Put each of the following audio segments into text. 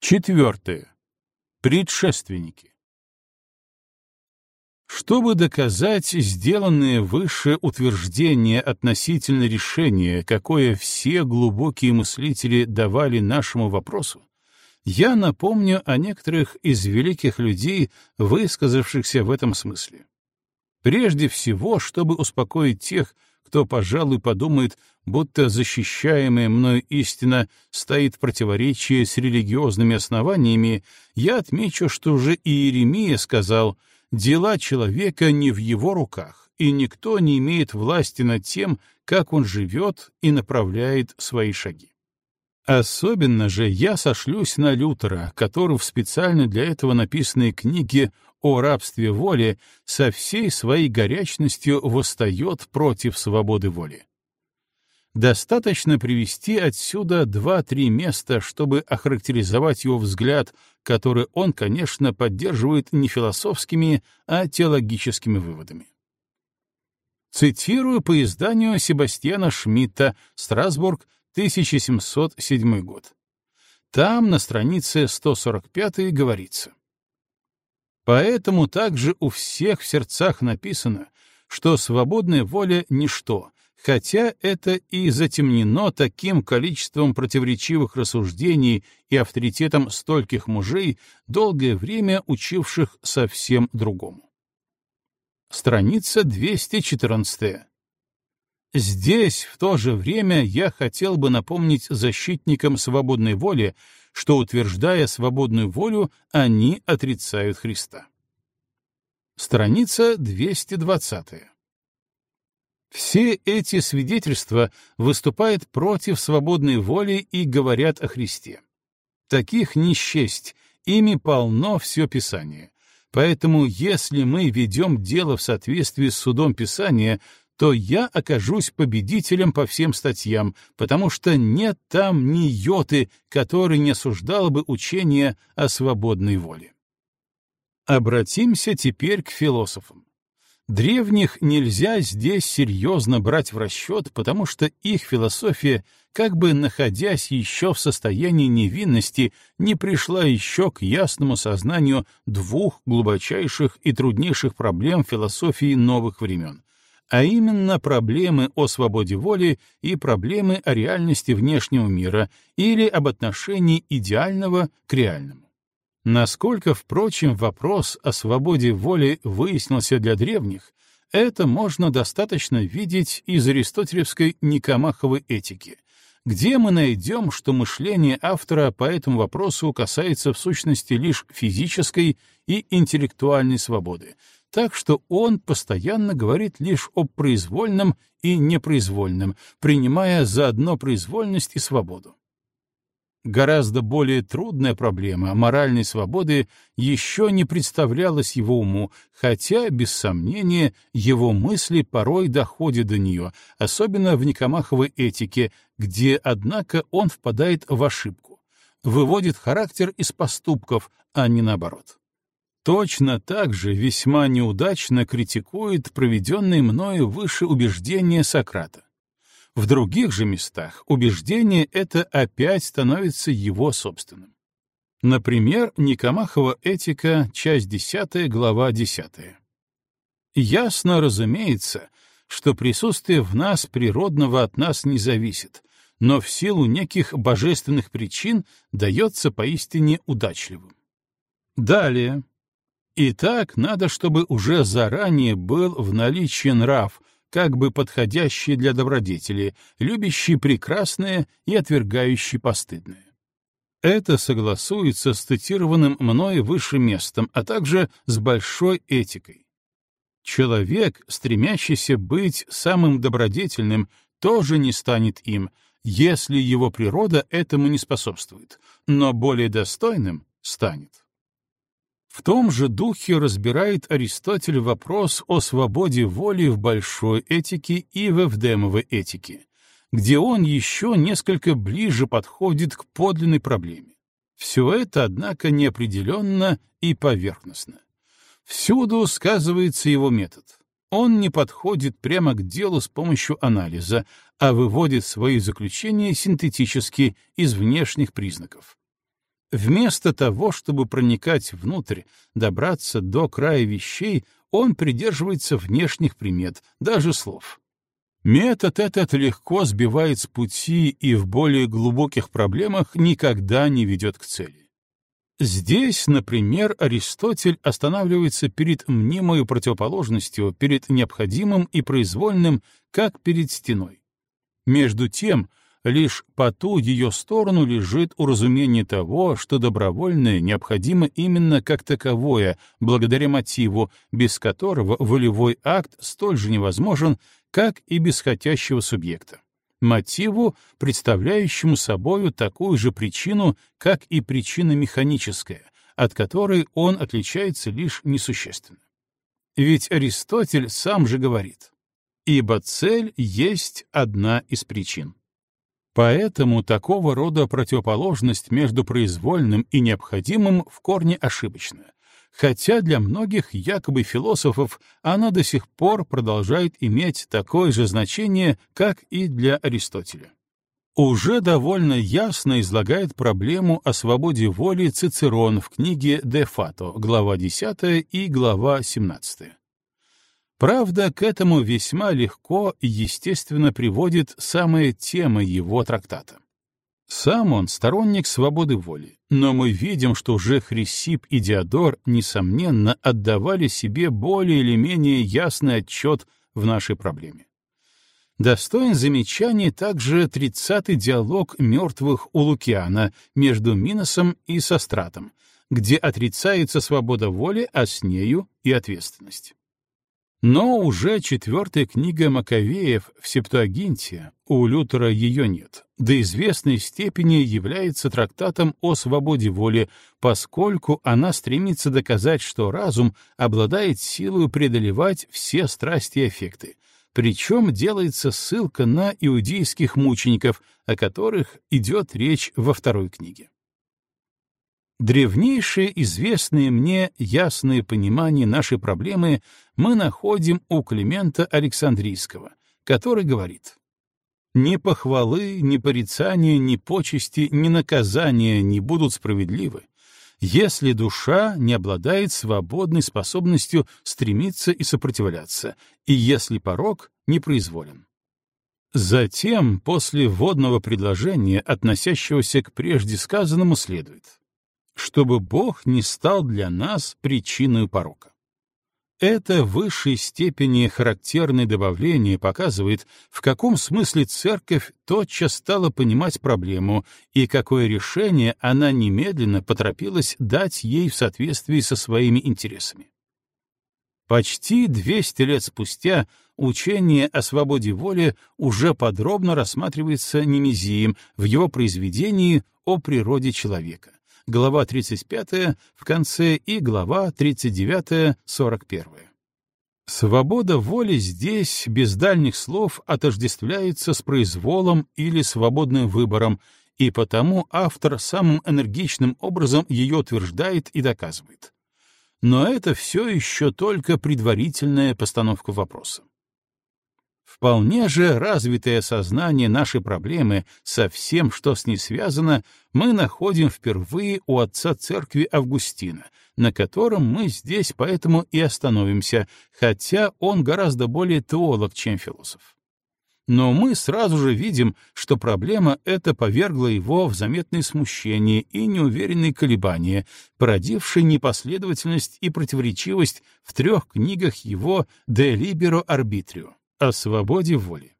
Четвертое. Предшественники. Чтобы доказать сделанное выше утверждение относительно решения, какое все глубокие мыслители давали нашему вопросу, я напомню о некоторых из великих людей, высказавшихся в этом смысле. Прежде всего, чтобы успокоить тех, кто, пожалуй, подумает, будто защищаемая мною истина стоит в противоречии с религиозными основаниями, я отмечу, что уже Иеремия сказал «дела человека не в его руках, и никто не имеет власти над тем, как он живет и направляет свои шаги». Особенно же я сошлюсь на Лютера, который в специально для этого написанной книге о рабстве воли со всей своей горячностью восстает против свободы воли. Достаточно привести отсюда два-три места, чтобы охарактеризовать его взгляд, который он, конечно, поддерживает не философскими, а теологическими выводами. Цитирую по изданию Себастьяна Шмидта «Страсбург, 1707 год. Там на странице 145 говорится. Поэтому также у всех в сердцах написано, что свободная воля — ничто, хотя это и затемнено таким количеством противоречивых рассуждений и авторитетом стольких мужей, долгое время учивших совсем другому. Страница 214. Здесь в то же время я хотел бы напомнить защитникам свободной воли, что, утверждая свободную волю, они отрицают Христа. Страница 220. Все эти свидетельства выступают против свободной воли и говорят о Христе. Таких не счесть, ими полно все Писание. Поэтому, если мы ведем дело в соответствии с судом Писания, то я окажусь победителем по всем статьям, потому что нет там ни йоты, который не осуждал бы учение о свободной воле. Обратимся теперь к философам. Древних нельзя здесь серьезно брать в расчет, потому что их философия, как бы находясь еще в состоянии невинности, не пришла еще к ясному сознанию двух глубочайших и труднейших проблем философии новых времен а именно проблемы о свободе воли и проблемы о реальности внешнего мира или об отношении идеального к реальному. Насколько, впрочем, вопрос о свободе воли выяснился для древних, это можно достаточно видеть из аристотелевской Никомаховой этики, где мы найдем, что мышление автора по этому вопросу касается в сущности лишь физической и интеллектуальной свободы, так что он постоянно говорит лишь о произвольном и непроизвольном, принимая заодно произвольность и свободу. Гораздо более трудная проблема моральной свободы еще не представлялась его уму, хотя, без сомнения, его мысли порой доходят до нее, особенно в Никомаховой этике, где, однако, он впадает в ошибку, выводит характер из поступков, а не наоборот. Точно так же весьма неудачно критикует проведенные мною выше убеждения Сократа. В других же местах убеждение это опять становится его собственным. Например, Никомахова этика, часть 10, глава 10. Ясно, разумеется, что присутствие в нас природного от нас не зависит, но в силу неких божественных причин дается поистине удачливым. Далее, Итак, надо, чтобы уже заранее был в наличии нрав, как бы подходящий для добродетели, любящий прекрасное и отвергающий постыдное. Это согласуется с цитированным мной выше местом, а также с большой этикой. Человек, стремящийся быть самым добродетельным, тоже не станет им, если его природа этому не способствует, но более достойным станет. В том же духе разбирает Аристотель вопрос о свободе воли в большой этике и в эвдемовой этике, где он еще несколько ближе подходит к подлинной проблеме. Все это, однако, неопределенно и поверхностно. Всюду сказывается его метод. Он не подходит прямо к делу с помощью анализа, а выводит свои заключения синтетически из внешних признаков. Вместо того, чтобы проникать внутрь, добраться до края вещей, он придерживается внешних примет, даже слов. Метод этот легко сбивает с пути и в более глубоких проблемах никогда не ведет к цели. Здесь, например, Аристотель останавливается перед мнимой противоположностью, перед необходимым и произвольным, как перед стеной. Между тем, лишь по ту ее сторону лежит уразумение того, что добровольное необходимо именно как таковое, благодаря мотиву, без которого волевой акт столь же невозможен, как и без хотящего субъекта мотиву, представляющему собою такую же причину, как и причина механическая, от которой он отличается лишь несущественно. Ведь Аристотель сам же говорит, «Ибо цель есть одна из причин». Поэтому такого рода противоположность между произвольным и необходимым в корне ошибочна, хотя для многих якобы философов она до сих пор продолжает иметь такое же значение, как и для Аристотеля. Уже довольно ясно излагает проблему о свободе воли Цицерон в книге «Де фато», глава 10 и глава 17. Правда, к этому весьма легко и естественно приводит самая тема его трактата. Сам он сторонник свободы воли, но мы видим, что уже Хрисип и Диодор, несомненно, отдавали себе более или менее ясный отчет в нашей проблеме. Достоин замечания также тридцатый диалог мертвых у Лукиана между Миносом и Состратом, где отрицается свобода воли, а с нею и ответственность. Но уже четвертая книга Маковеев в Септуагинте, у Лютера ее нет, до известной степени является трактатом о свободе воли, поскольку она стремится доказать, что разум обладает силой преодолевать все страсти и аффекты, причем делается ссылка на иудейских мучеников, о которых идет речь во второй книге. Древнейшее известное мне ясное понимание нашей проблемы мы находим у Климента Александрийского, который говорит «Ни похвалы, ни порицания, ни почести, ни наказания не будут справедливы, если душа не обладает свободной способностью стремиться и сопротивляться, и если порог не произволен». Затем, после вводного предложения, относящегося к прежде сказанному, следует — чтобы Бог не стал для нас причиной порока. Это в высшей степени характерное добавление показывает, в каком смысле церковь тотчас стала понимать проблему и какое решение она немедленно поторопилась дать ей в соответствии со своими интересами. Почти 200 лет спустя учение о свободе воли уже подробно рассматривается Немезием в его произведении «О природе человека» глава 35 в конце и глава 39-41. Свобода воли здесь, без дальних слов, отождествляется с произволом или свободным выбором, и потому автор самым энергичным образом ее утверждает и доказывает. Но это все еще только предварительная постановка вопроса. Вполне же развитое сознание нашей проблемы со всем, что с ней связано, мы находим впервые у отца церкви Августина, на котором мы здесь поэтому и остановимся, хотя он гораздо более теолог, чем философ. Но мы сразу же видим, что проблема эта повергла его в заметное смущение и неуверенные колебания, породившие непоследовательность и противоречивость в трех книгах его «De libero arbitrio» о свободе воли.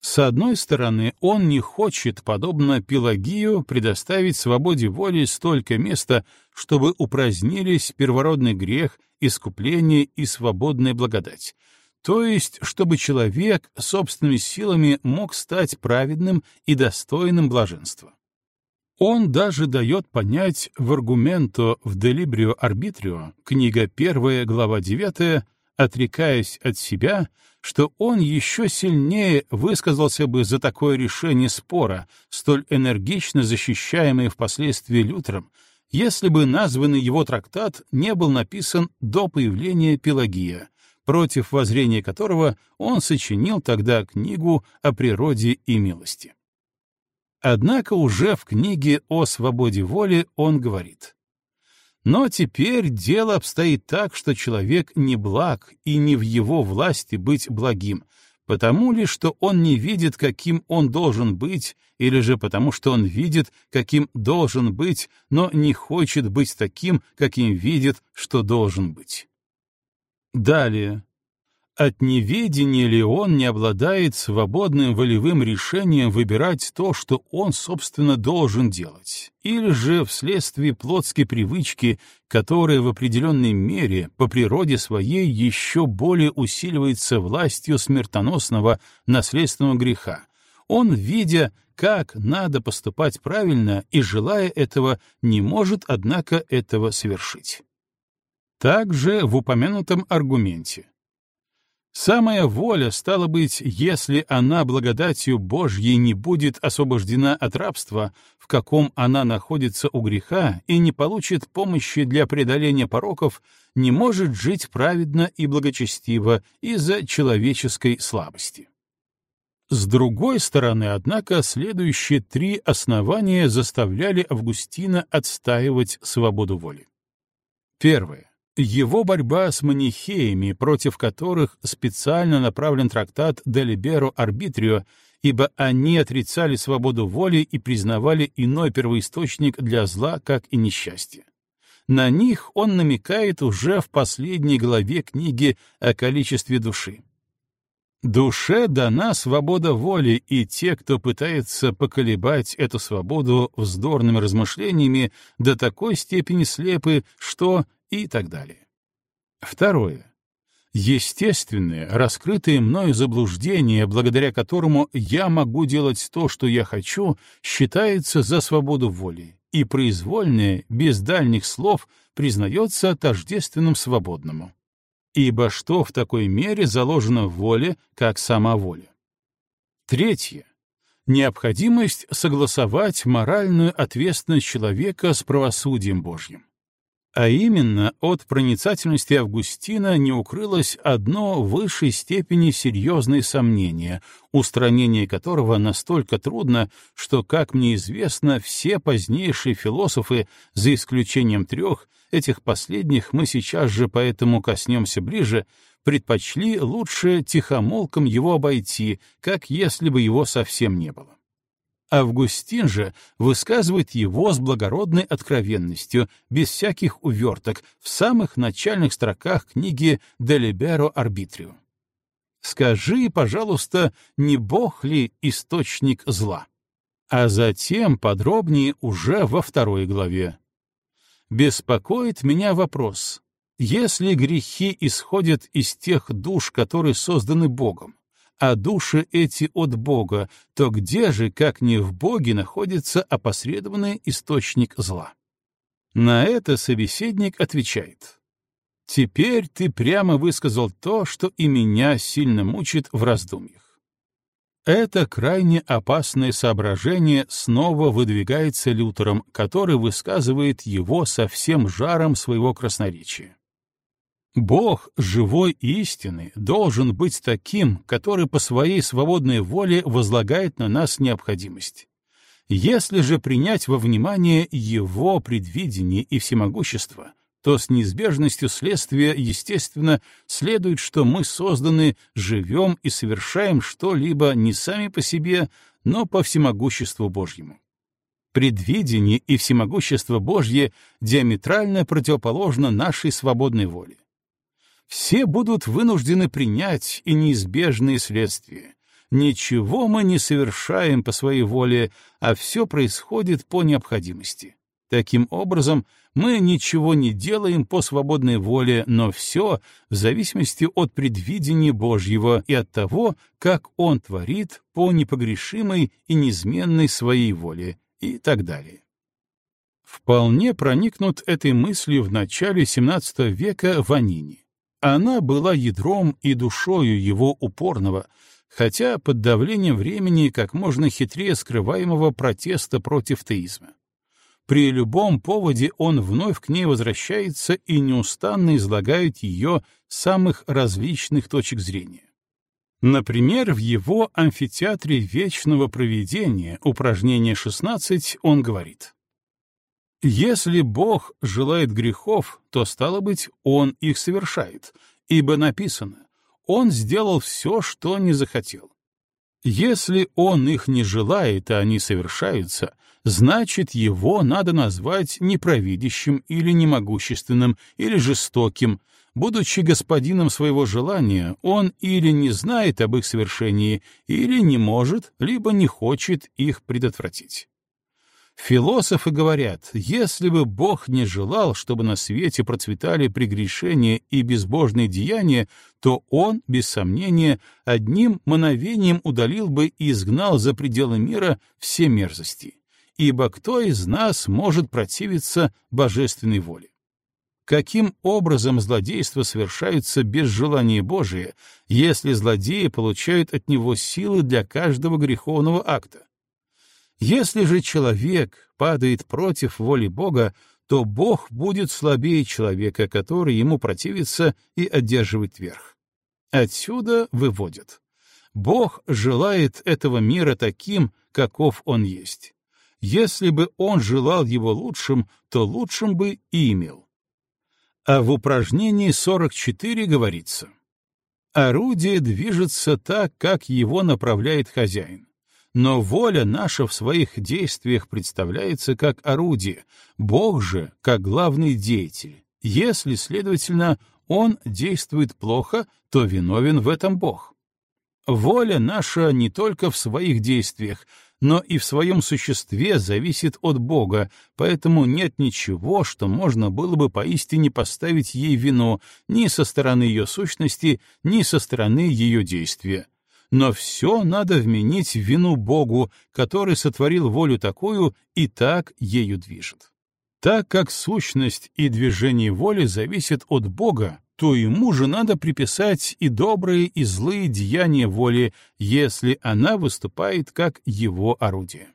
С одной стороны, он не хочет, подобно Пелагию, предоставить свободе воли столько места, чтобы упразднились первородный грех, искупление и свободная благодать, то есть чтобы человек собственными силами мог стать праведным и достойным блаженства. Он даже дает понять в аргументо в «Делибрио арбитрио», книга 1, глава 9, отрекаясь от себя, что он еще сильнее высказался бы за такое решение спора, столь энергично защищаемое впоследствии Лютером, если бы названный его трактат не был написан до появления Пелагия, против воззрения которого он сочинил тогда книгу о природе и милости. Однако уже в книге о свободе воли он говорит. Но теперь дело обстоит так, что человек не благ и не в его власти быть благим, потому ли, что он не видит, каким он должен быть, или же потому, что он видит, каким должен быть, но не хочет быть таким, каким видит, что должен быть. Далее. От неведения ли он не обладает свободным волевым решением выбирать то, что он, собственно, должен делать, или же вследствие плотской привычки, которая в определенной мере по природе своей еще более усиливается властью смертоносного наследственного греха, он, видя, как надо поступать правильно и желая этого, не может, однако, этого совершить. Также в упомянутом аргументе Самая воля, стала быть, если она благодатью Божьей не будет освобождена от рабства, в каком она находится у греха, и не получит помощи для преодоления пороков, не может жить праведно и благочестиво из-за человеческой слабости. С другой стороны, однако, следующие три основания заставляли Августина отстаивать свободу воли. Первое. Его борьба с манихеями, против которых специально направлен трактат «De libero arbitrio», ибо они отрицали свободу воли и признавали иной первоисточник для зла, как и несчастье. На них он намекает уже в последней главе книги о количестве души. Душе дана свобода воли, и те, кто пытается поколебать эту свободу вздорными размышлениями, до такой степени слепы, что и так далее. Второе. Естественное, раскрытое мною заблуждение, благодаря которому я могу делать то, что я хочу, считается за свободу воли, и произвольное, без дальних слов, признается тождественным свободному. Ибо что в такой мере заложено в воле, как сама воля? Третье. Необходимость согласовать моральную ответственность человека с правосудием Божьим. А именно, от проницательности Августина не укрылось одно в высшей степени серьезное сомнение, устранение которого настолько трудно, что, как мне известно, все позднейшие философы, за исключением трех, этих последних мы сейчас же поэтому коснемся ближе, предпочли лучше тихомолком его обойти, как если бы его совсем не было. Августин же высказывает его с благородной откровенностью, без всяких уверток, в самых начальных строках книги «De libero arbitrio». «Скажи, пожалуйста, не Бог ли источник зла?» А затем подробнее уже во второй главе. «Беспокоит меня вопрос, если грехи исходят из тех душ, которые созданы Богом, а души эти от Бога, то где же, как не в Боге, находится опосредованный источник зла? На это собеседник отвечает. «Теперь ты прямо высказал то, что и меня сильно мучит в раздумьях. Это крайне опасное соображение снова выдвигается Лютером, который высказывает его со всем жаром своего красноречия. Бог живой истины должен быть таким, который по своей свободной воле возлагает на нас необходимость. Если же принять во внимание Его предвидение и всемогущество, то с неизбежностью следствия, естественно, следует, что мы созданы, живем и совершаем что-либо не сами по себе, но по всемогуществу Божьему. Предвидение и всемогущество Божье диаметрально противоположно нашей свободной воле все будут вынуждены принять и неизбежные следствия. Ничего мы не совершаем по своей воле, а все происходит по необходимости. Таким образом, мы ничего не делаем по свободной воле, но все в зависимости от предвидения Божьего и от того, как Он творит по непогрешимой и неизменной своей воле и так далее. Вполне проникнут этой мыслью в начале XVII века Ванини. Она была ядром и душою его упорного, хотя под давлением времени как можно хитрее скрываемого протеста против теизма. При любом поводе он вновь к ней возвращается и неустанно излагает ее самых различных точек зрения. Например, в его амфитеатре вечного проведения, упражнение 16, он говорит «Если Бог желает грехов, то, стало быть, Он их совершает, ибо написано, Он сделал все, что не захотел. Если Он их не желает, а они совершаются, значит, Его надо назвать непровидящим или немогущественным, или жестоким, Будучи господином своего желания, он или не знает об их совершении, или не может, либо не хочет их предотвратить. Философы говорят, если бы Бог не желал, чтобы на свете процветали прегрешения и безбожные деяния, то Он, без сомнения, одним мановением удалил бы и изгнал за пределы мира все мерзости. Ибо кто из нас может противиться божественной воле? каким образом злодейства совершаются без желания Божия, если злодеи получают от него силы для каждого греховного акта. Если же человек падает против воли Бога, то Бог будет слабее человека, который ему противится и одерживает верх. Отсюда выводят. Бог желает этого мира таким, каков он есть. Если бы он желал его лучшим, то лучшим бы и имел. А в упражнении 44 говорится «Орудие движется так, как его направляет хозяин, но воля наша в своих действиях представляется как орудие, Бог же как главный деятель. Если, следовательно, он действует плохо, то виновен в этом Бог. Воля наша не только в своих действиях, но и в своем существе зависит от Бога, поэтому нет ничего, что можно было бы поистине поставить ей вину ни со стороны ее сущности, ни со стороны ее действия. Но все надо вменить в вину Богу, который сотворил волю такую и так ею движет. Так как сущность и движение воли зависят от Бога, то ему же надо приписать и добрые, и злые деяния воли, если она выступает как его орудие.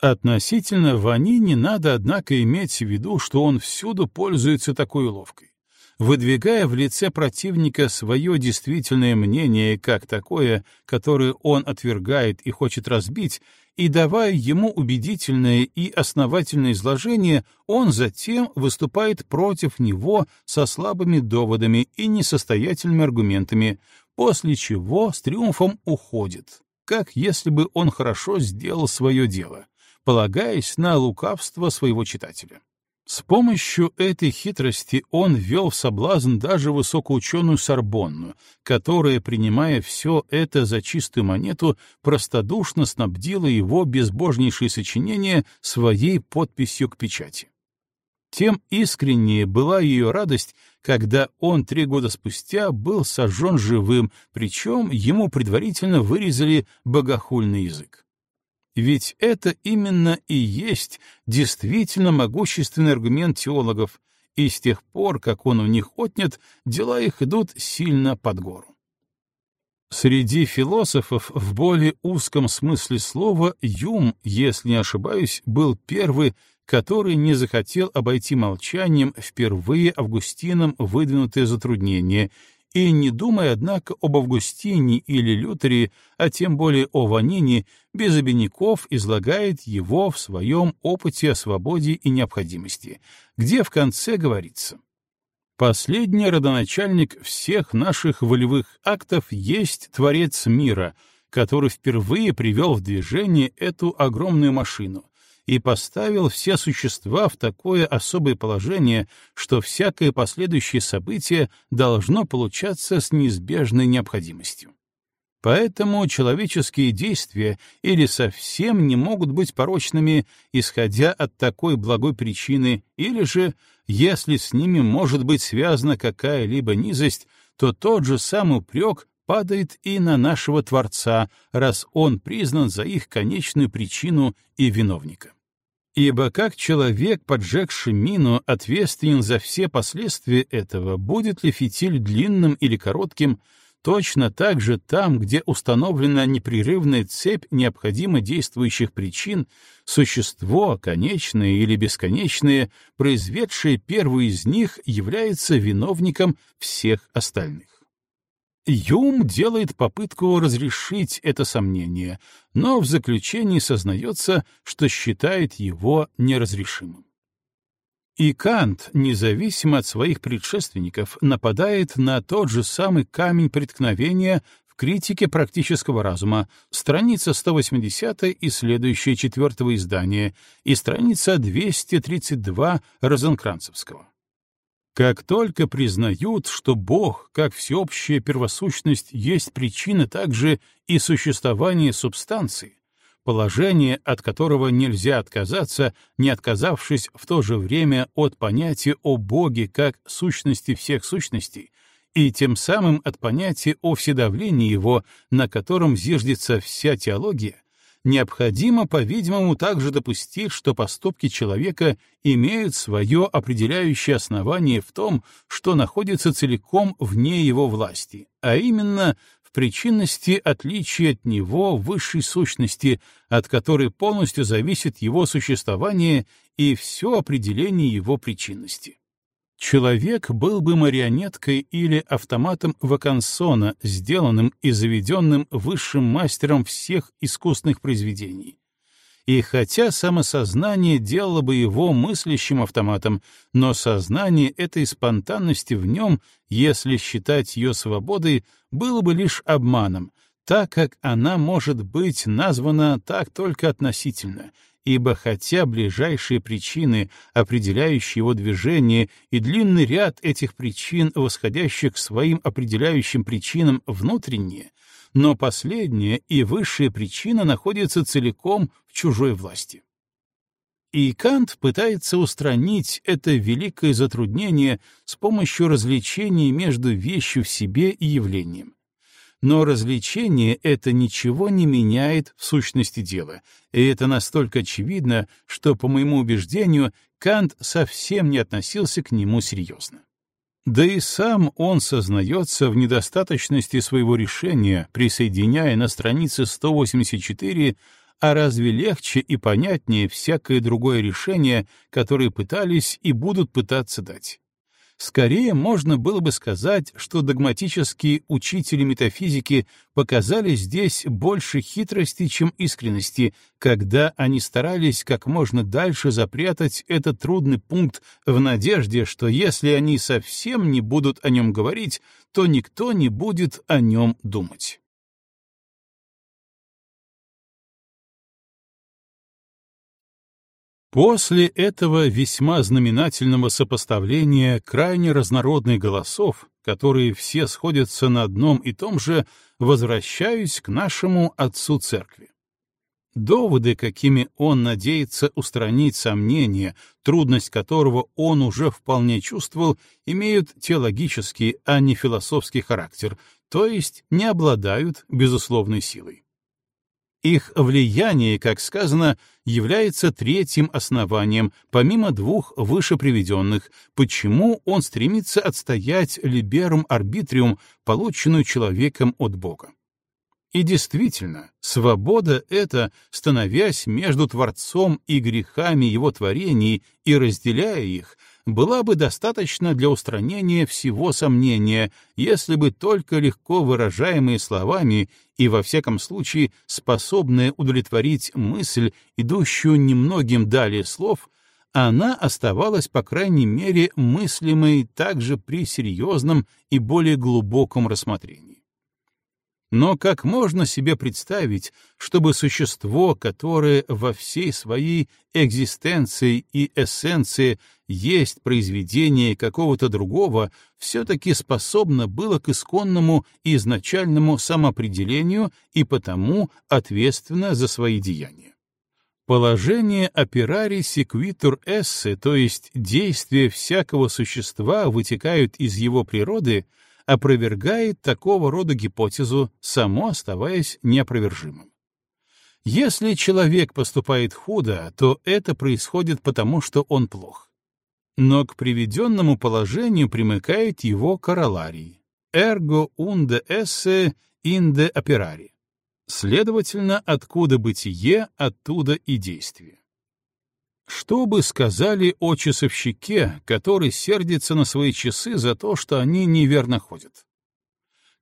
Относительно Вани не надо, однако, иметь в виду, что он всюду пользуется такой уловкой выдвигая в лице противника свое действительное мнение как такое, которое он отвергает и хочет разбить, и давая ему убедительное и основательное изложение, он затем выступает против него со слабыми доводами и несостоятельными аргументами, после чего с триумфом уходит, как если бы он хорошо сделал свое дело, полагаясь на лукавство своего читателя. С помощью этой хитрости он ввел в соблазн даже высокоученую Сорбонну, которая, принимая все это за чистую монету, простодушно снабдила его безбожнейшее сочинение своей подписью к печати. Тем искреннее была ее радость, когда он три года спустя был сожжен живым, причем ему предварительно вырезали богохульный язык. Ведь это именно и есть действительно могущественный аргумент теологов, и с тех пор, как он у них отнят, дела их идут сильно под гору. Среди философов в более узком смысле слова Юм, если не ошибаюсь, был первый, который не захотел обойти молчанием впервые Августином выдвинутое затруднение и не думая, однако, об Августине или Лютере, а тем более о Ванине, без обиняков излагает его в своем опыте о свободе и необходимости, где в конце говорится. «Последний родоначальник всех наших волевых актов есть Творец мира», который впервые привел в движение эту огромную машину, и поставил все существа в такое особое положение, что всякое последующее событие должно получаться с неизбежной необходимостью. Поэтому человеческие действия или совсем не могут быть порочными, исходя от такой благой причины, или же, если с ними может быть связана какая-либо низость, то тот же самый упрек падает и на нашего Творца, раз он признан за их конечную причину и виновника. Ибо как человек, поджегший мину, ответственен за все последствия этого, будет ли фитиль длинным или коротким, точно так же там, где установлена непрерывная цепь необходимо действующих причин, существо, конечное или бесконечное, произведшее первую из них, является виновником всех остальных. Юм делает попытку разрешить это сомнение, но в заключении сознается, что считает его неразрешимым. И Кант, независимо от своих предшественников, нападает на тот же самый камень преткновения в критике практического разума, страница 180 и следующее четвертого издания, и страница 232 Розенкранцевского. Как только признают, что Бог, как всеобщая первосущность, есть причина также и существования субстанции, положение, от которого нельзя отказаться, не отказавшись в то же время от понятия о Боге как сущности всех сущностей, и тем самым от понятия о вседавлении его, на котором зиждется вся теология, необходимо, по-видимому, также допустить, что поступки человека имеют свое определяющее основание в том, что находится целиком вне его власти, а именно в причинности отличия от него высшей сущности, от которой полностью зависит его существование и все определение его причинности. Человек был бы марионеткой или автоматом Вакансона, сделанным и заведенным высшим мастером всех искусственных произведений. И хотя самосознание делало бы его мыслящим автоматом, но сознание этой спонтанности в нем, если считать ее свободой, было бы лишь обманом, так как она может быть названа так только относительно, ибо хотя ближайшие причины, определяющие его движение, и длинный ряд этих причин, восходящих к своим определяющим причинам внутренние, но последняя и высшая причина находятся целиком в чужой власти. И Кант пытается устранить это великое затруднение с помощью развлечения между вещью в себе и явлением, но развлечение это ничего не меняет в сущности дела, и это настолько очевидно, что, по моему убеждению, Кант совсем не относился к нему серьезно. Да и сам он сознается в недостаточности своего решения, присоединяя на странице 184 а разве легче и понятнее всякое другое решение, которое пытались и будут пытаться дать? Скорее можно было бы сказать, что догматические учители метафизики показали здесь больше хитрости, чем искренности, когда они старались как можно дальше запрятать этот трудный пункт в надежде, что если они совсем не будут о нем говорить, то никто не будет о нем думать. После этого весьма знаменательного сопоставления крайне разнородных голосов, которые все сходятся на одном и том же, возвращаюсь к нашему отцу церкви. Доводы, какими он надеется устранить сомнения, трудность которого он уже вполне чувствовал, имеют теологический, а не философский характер, то есть не обладают безусловной силой. Их влияние, как сказано, является третьим основанием, помимо двух выше приведенных, почему он стремится отстоять либерум арбитриум, полученную человеком от Бога. И действительно, свобода эта, становясь между Творцом и грехами его творений и разделяя их, была бы достаточно для устранения всего сомнения, если бы только легко выражаемые словами и, во всяком случае, способная удовлетворить мысль, идущую немногим далее слов, она оставалась, по крайней мере, мыслимой также при серьезном и более глубоком рассмотрении. Но как можно себе представить, чтобы существо, которое во всей своей экзистенции и эссенции есть произведение какого-то другого, все-таки способно было к исконному и изначальному самоопределению и потому ответственно за свои деяния? Положение операри секвитур эссе, то есть действия всякого существа вытекают из его природы — опровергает такого рода гипотезу, само оставаясь неопровержимым. Если человек поступает худо, то это происходит потому, что он плох. Но к приведенному положению примыкает его короларий «ergo unde esse inde operari». Следовательно, откуда бытие, оттуда и действие. Что бы сказали о часовщике, который сердится на свои часы за то, что они неверно ходят?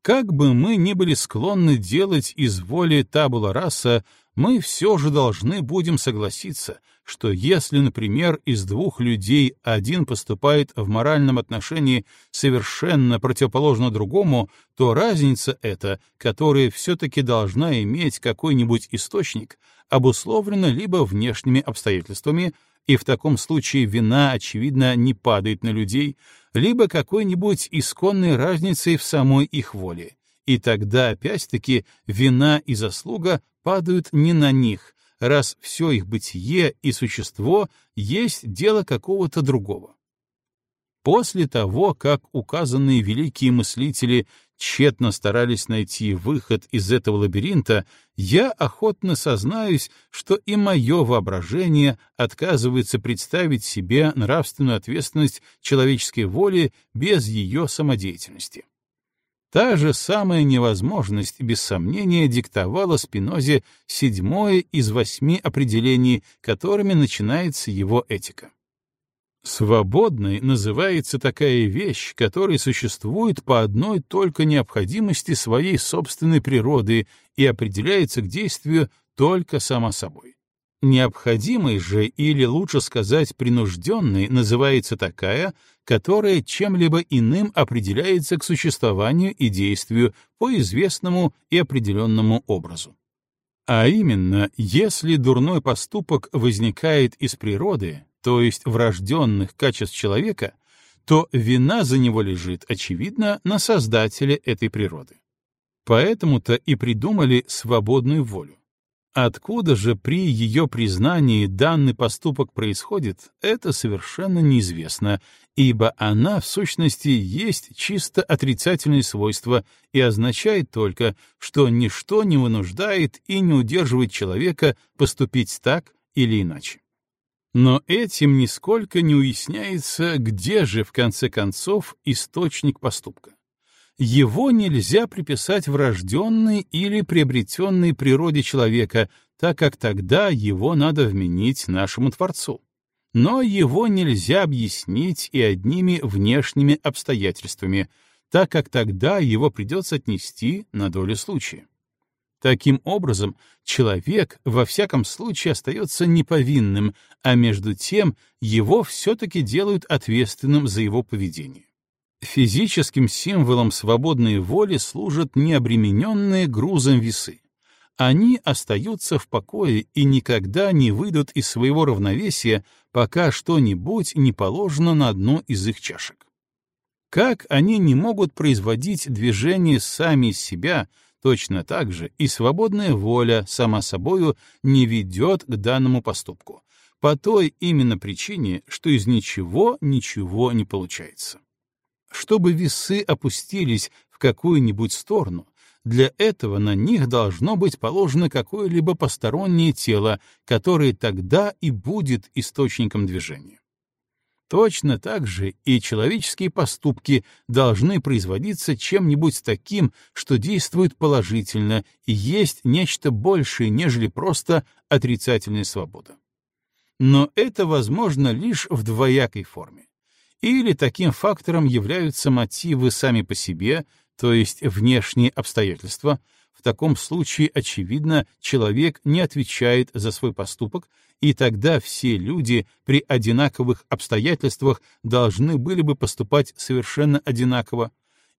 Как бы мы ни были склонны делать из воли табула раса, мы все же должны будем согласиться, что если, например, из двух людей один поступает в моральном отношении совершенно противоположно другому, то разница эта, которая все-таки должна иметь какой-нибудь источник, обусловлена либо внешними обстоятельствами, и в таком случае вина, очевидно, не падает на людей, либо какой-нибудь исконной разницей в самой их воле. И тогда, опять-таки, вина и заслуга падают не на них, раз все их бытие и существо есть дело какого-то другого. После того, как указанные великие мыслители тщетно старались найти выход из этого лабиринта, я охотно сознаюсь, что и мое воображение отказывается представить себе нравственную ответственность человеческой воли без ее самодеятельности. Та же самая невозможность, без сомнения, диктовала Спинозе седьмое из восьми определений, которыми начинается его этика. Свободной называется такая вещь, которая существует по одной только необходимости своей собственной природы и определяется к действию только сама собой. Необходимой же, или лучше сказать, принужденной, называется такая, которая чем-либо иным определяется к существованию и действию по известному и определенному образу. А именно, если дурной поступок возникает из природы, то есть врожденных качеств человека, то вина за него лежит, очевидно, на создателе этой природы. Поэтому-то и придумали свободную волю. Откуда же при ее признании данный поступок происходит, это совершенно неизвестно, ибо она в сущности есть чисто отрицательное свойство и означает только, что ничто не вынуждает и не удерживает человека поступить так или иначе. Но этим нисколько не уясняется, где же, в конце концов, источник поступка. Его нельзя приписать врожденной или приобретенной природе человека, так как тогда его надо вменить нашему Творцу. Но его нельзя объяснить и одними внешними обстоятельствами, так как тогда его придется отнести на долю случая. Таким образом, человек во всяком случае остается неповинным, а между тем его все-таки делают ответственным за его поведение. Физическим символом свободной воли служат необремененные грузом весы. Они остаются в покое и никогда не выйдут из своего равновесия, пока что-нибудь не положено на одну из их чашек. Как они не могут производить движение сами из себя, Точно так же и свободная воля сама собою не ведет к данному поступку, по той именно причине, что из ничего ничего не получается. Чтобы весы опустились в какую-нибудь сторону, для этого на них должно быть положено какое-либо постороннее тело, которое тогда и будет источником движения. Точно так же и человеческие поступки должны производиться чем-нибудь таким, что действует положительно и есть нечто большее, нежели просто отрицательная свобода. Но это возможно лишь в двоякой форме. Или таким фактором являются мотивы сами по себе, то есть внешние обстоятельства, в таком случае, очевидно, человек не отвечает за свой поступок, и тогда все люди при одинаковых обстоятельствах должны были бы поступать совершенно одинаково,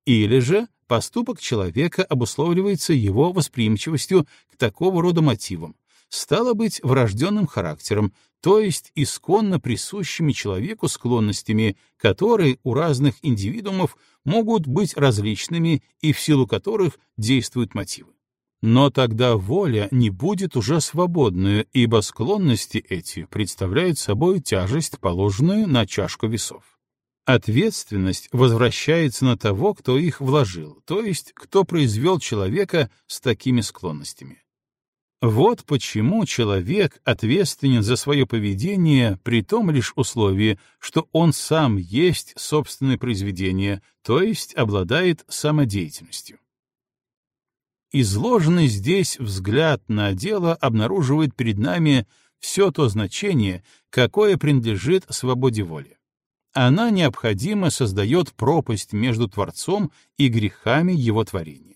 или же поступок человека обусловливается его восприимчивостью к такого рода мотивам, стало быть врожденным характером, то есть исконно присущими человеку склонностями, которые у разных индивидуумов могут быть различными и в силу которых действуют мотивы. Но тогда воля не будет уже свободной, ибо склонности эти представляют собой тяжесть, положенную на чашку весов. Ответственность возвращается на того, кто их вложил, то есть кто произвел человека с такими склонностями. Вот почему человек ответственен за свое поведение при том лишь условии, что он сам есть собственное произведение, то есть обладает самодеятельностью. Изложенный здесь взгляд на дело обнаруживает перед нами все то значение, какое принадлежит свободе воли. она необходимо создает пропасть между Творцом и грехами его творения.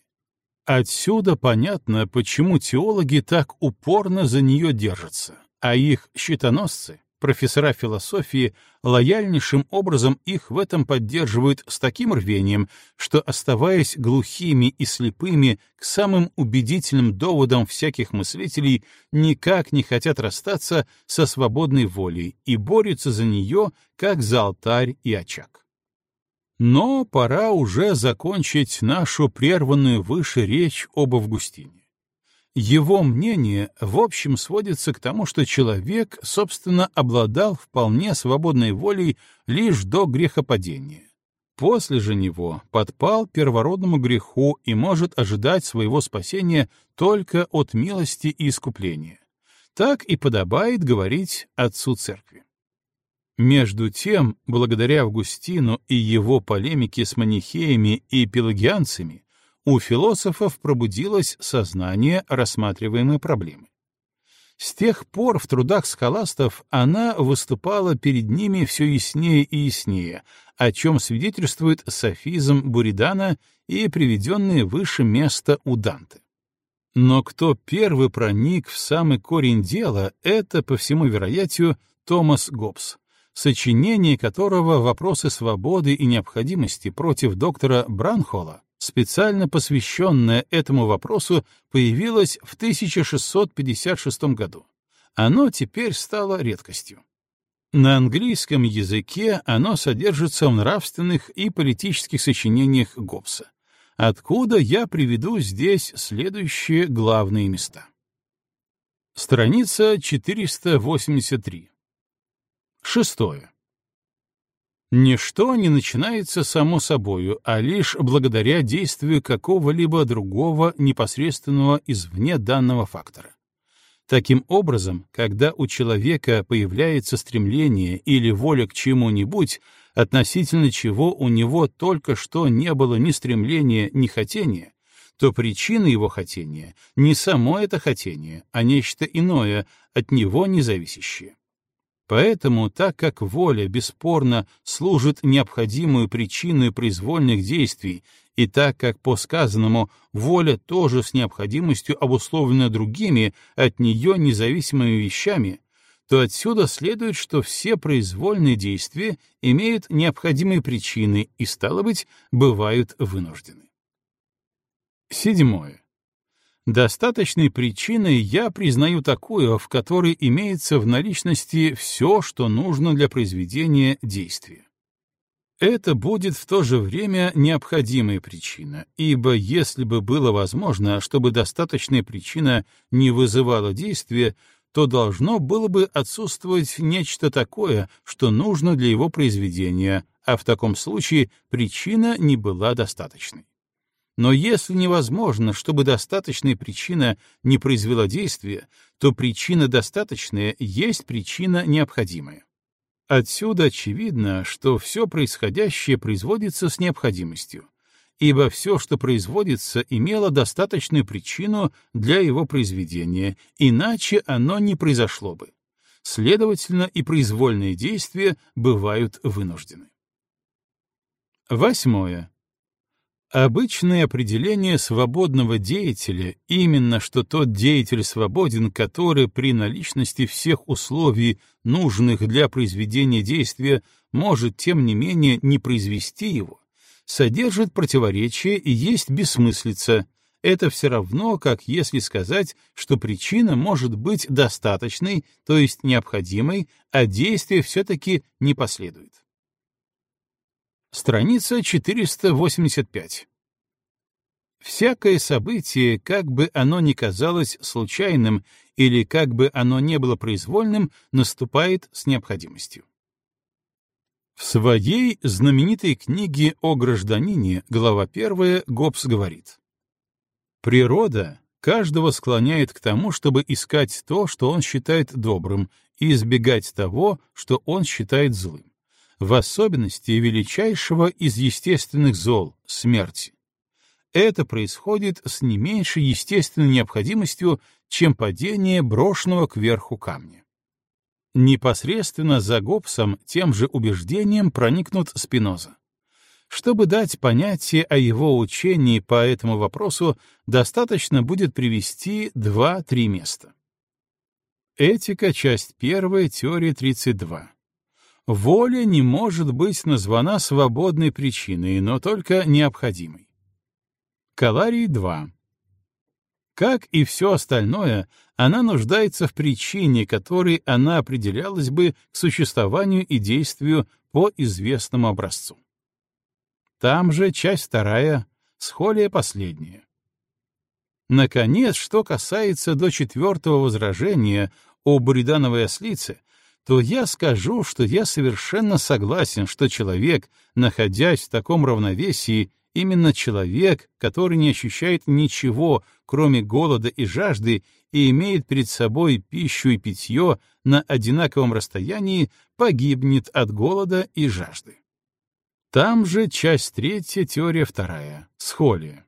Отсюда понятно, почему теологи так упорно за нее держатся, а их щитоносцы профессора философии лояльнейшим образом их в этом поддерживают с таким рвением, что, оставаясь глухими и слепыми к самым убедительным доводам всяких мыслителей, никак не хотят расстаться со свободной волей и борются за нее, как за алтарь и очаг. Но пора уже закончить нашу прерванную выше речь об Августине. Его мнение в общем сводится к тому, что человек, собственно, обладал вполне свободной волей лишь до грехопадения. После же него подпал первородному греху и может ожидать своего спасения только от милости и искупления. Так и подобает говорить отцу церкви. Между тем, благодаря Августину и его полемике с манихеями и пелагианцами, у философов пробудилось сознание рассматриваемой проблемы. С тех пор в трудах схоластов она выступала перед ними все яснее и яснее, о чем свидетельствует софизм Буридана и приведенное выше место у Данте. Но кто первый проник в самый корень дела, это, по всему вероятию, Томас Гоббс, сочинение которого «Вопросы свободы и необходимости» против доктора Бранхола специально посвященное этому вопросу, появилось в 1656 году. Оно теперь стало редкостью. На английском языке оно содержится в нравственных и политических сочинениях Гоббса, откуда я приведу здесь следующие главные места. Страница 483. Шестое. Ничто не начинается само собою, а лишь благодаря действию какого-либо другого непосредственного извне данного фактора. Таким образом, когда у человека появляется стремление или воля к чему-нибудь, относительно чего у него только что не было ни стремления, ни хотения, то причина его хотения не само это хотение, а нечто иное, от него независящее. Поэтому, так как воля бесспорно служит необходимую причиной произвольных действий, и так как по сказанному воля тоже с необходимостью обусловлена другими, от нее независимыми вещами, то отсюда следует, что все произвольные действия имеют необходимые причины и, стало быть, бывают вынуждены. Седьмое. Достаточной причиной я признаю такую, в которой имеется в наличности все, что нужно для произведения действия. Это будет в то же время необходимая причина, ибо если бы было возможно, чтобы достаточная причина не вызывала действия, то должно было бы отсутствовать нечто такое, что нужно для его произведения, а в таком случае причина не была достаточной. Но если невозможно, чтобы достаточная причина не произвела действия, то причина достаточная есть причина необходимая. Отсюда очевидно, что все происходящее производится с необходимостью, ибо все, что производится, имело достаточную причину для его произведения, иначе оно не произошло бы. Следовательно, и произвольные действия бывают вынуждены. Восьмое. Обычное определение свободного деятеля именно, что тот деятель свободен, который при наличности всех условий, нужных для произведения действия, может, тем не менее, не произвести его, содержит противоречие и есть бессмыслица. Это все равно, как если сказать, что причина может быть достаточной, то есть необходимой, а действие все-таки не последует. Страница 485. Всякое событие, как бы оно ни казалось случайным или как бы оно не было произвольным, наступает с необходимостью. В своей знаменитой книге о гражданине, глава 1, Гоббс говорит, «Природа каждого склоняет к тому, чтобы искать то, что он считает добрым, и избегать того, что он считает злым в особенности величайшего из естественных зол — смерти. Это происходит с не меньшей естественной необходимостью, чем падение брошенного кверху камня. Непосредственно за Гоббсом тем же убеждением проникнут Спиноза. Чтобы дать понятие о его учении по этому вопросу, достаточно будет привести два-три места. Этика, часть первая, теория 32. Воля не может быть названа свободной причиной, но только необходимой. Каларий 2. Как и все остальное, она нуждается в причине, которой она определялась бы к существованию и действию по известному образцу. Там же часть вторая, схолия последняя. Наконец, что касается до четвертого возражения о буридановой ослице, то я скажу, что я совершенно согласен, что человек, находясь в таком равновесии, именно человек, который не ощущает ничего, кроме голода и жажды, и имеет перед собой пищу и питье на одинаковом расстоянии, погибнет от голода и жажды. Там же часть третья, теория вторая, схолия.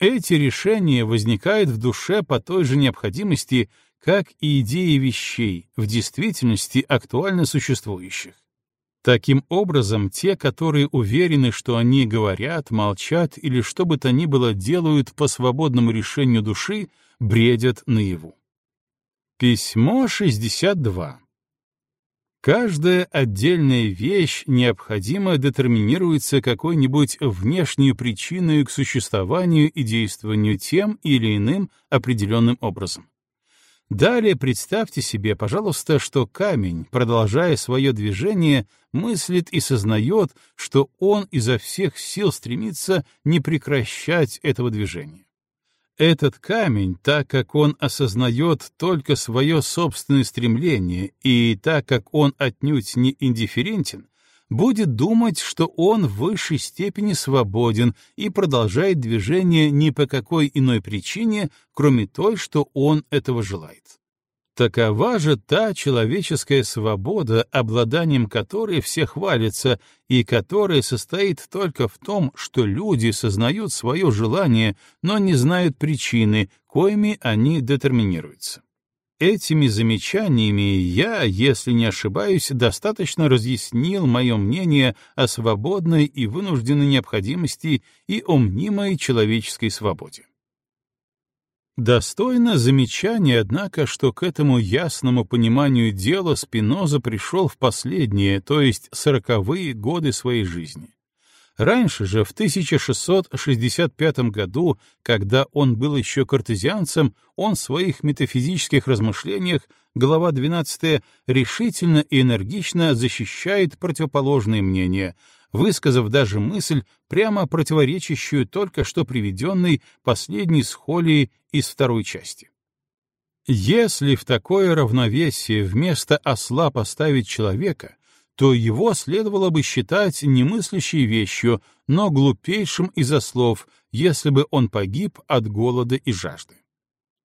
Эти решения возникают в душе по той же необходимости, как и идеи вещей, в действительности актуально существующих. Таким образом, те, которые уверены, что они говорят, молчат или что бы то ни было делают по свободному решению души, бредят наяву. Письмо 62. Каждая отдельная вещь необходимо детерминируется какой-нибудь внешней причиной к существованию и действованию тем или иным определенным образом. Далее представьте себе, пожалуйста, что камень, продолжая свое движение, мыслит и сознает, что он изо всех сил стремится не прекращать этого движения. Этот камень, так как он осознает только свое собственное стремление и так как он отнюдь не индифферентен, будет думать, что он в высшей степени свободен и продолжает движение ни по какой иной причине, кроме той, что он этого желает. Такова же та человеческая свобода, обладанием которой все хвалятся, и которая состоит только в том, что люди сознают свое желание, но не знают причины, коими они детерминируются. Этими замечаниями я, если не ошибаюсь, достаточно разъяснил мое мнение о свободной и вынужденной необходимости и о мнимой человеческой свободе. Достойно замечания, однако, что к этому ясному пониманию дела Спиноза пришел в последние, то есть сороковые годы своей жизни. Раньше же, в 1665 году, когда он был еще картезианцем, он в своих метафизических размышлениях, глава 12, решительно и энергично защищает противоположные мнения, высказав даже мысль, прямо противоречащую только что приведенной последней схолии из второй части. Если в такое равновесие вместо осла поставить человека, то его следовало бы считать немыслящей вещью, но глупейшим из ослов, если бы он погиб от голода и жажды.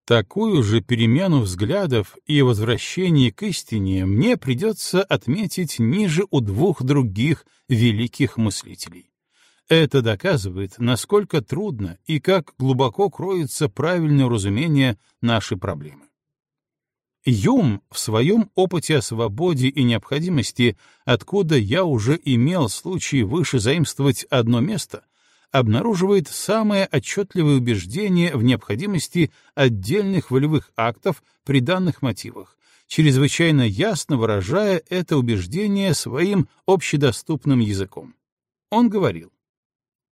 Такую же перемену взглядов и возвращение к истине мне придется отметить ниже у двух других великих мыслителей. Это доказывает, насколько трудно и как глубоко кроется правильное разумение нашей проблемы. Юм в своем опыте о свободе и необходимости, откуда я уже имел случай выше заимствовать одно место — обнаруживает самое отчетливое убеждение в необходимости отдельных волевых актов при данных мотивах, чрезвычайно ясно выражая это убеждение своим общедоступным языком. Он говорил,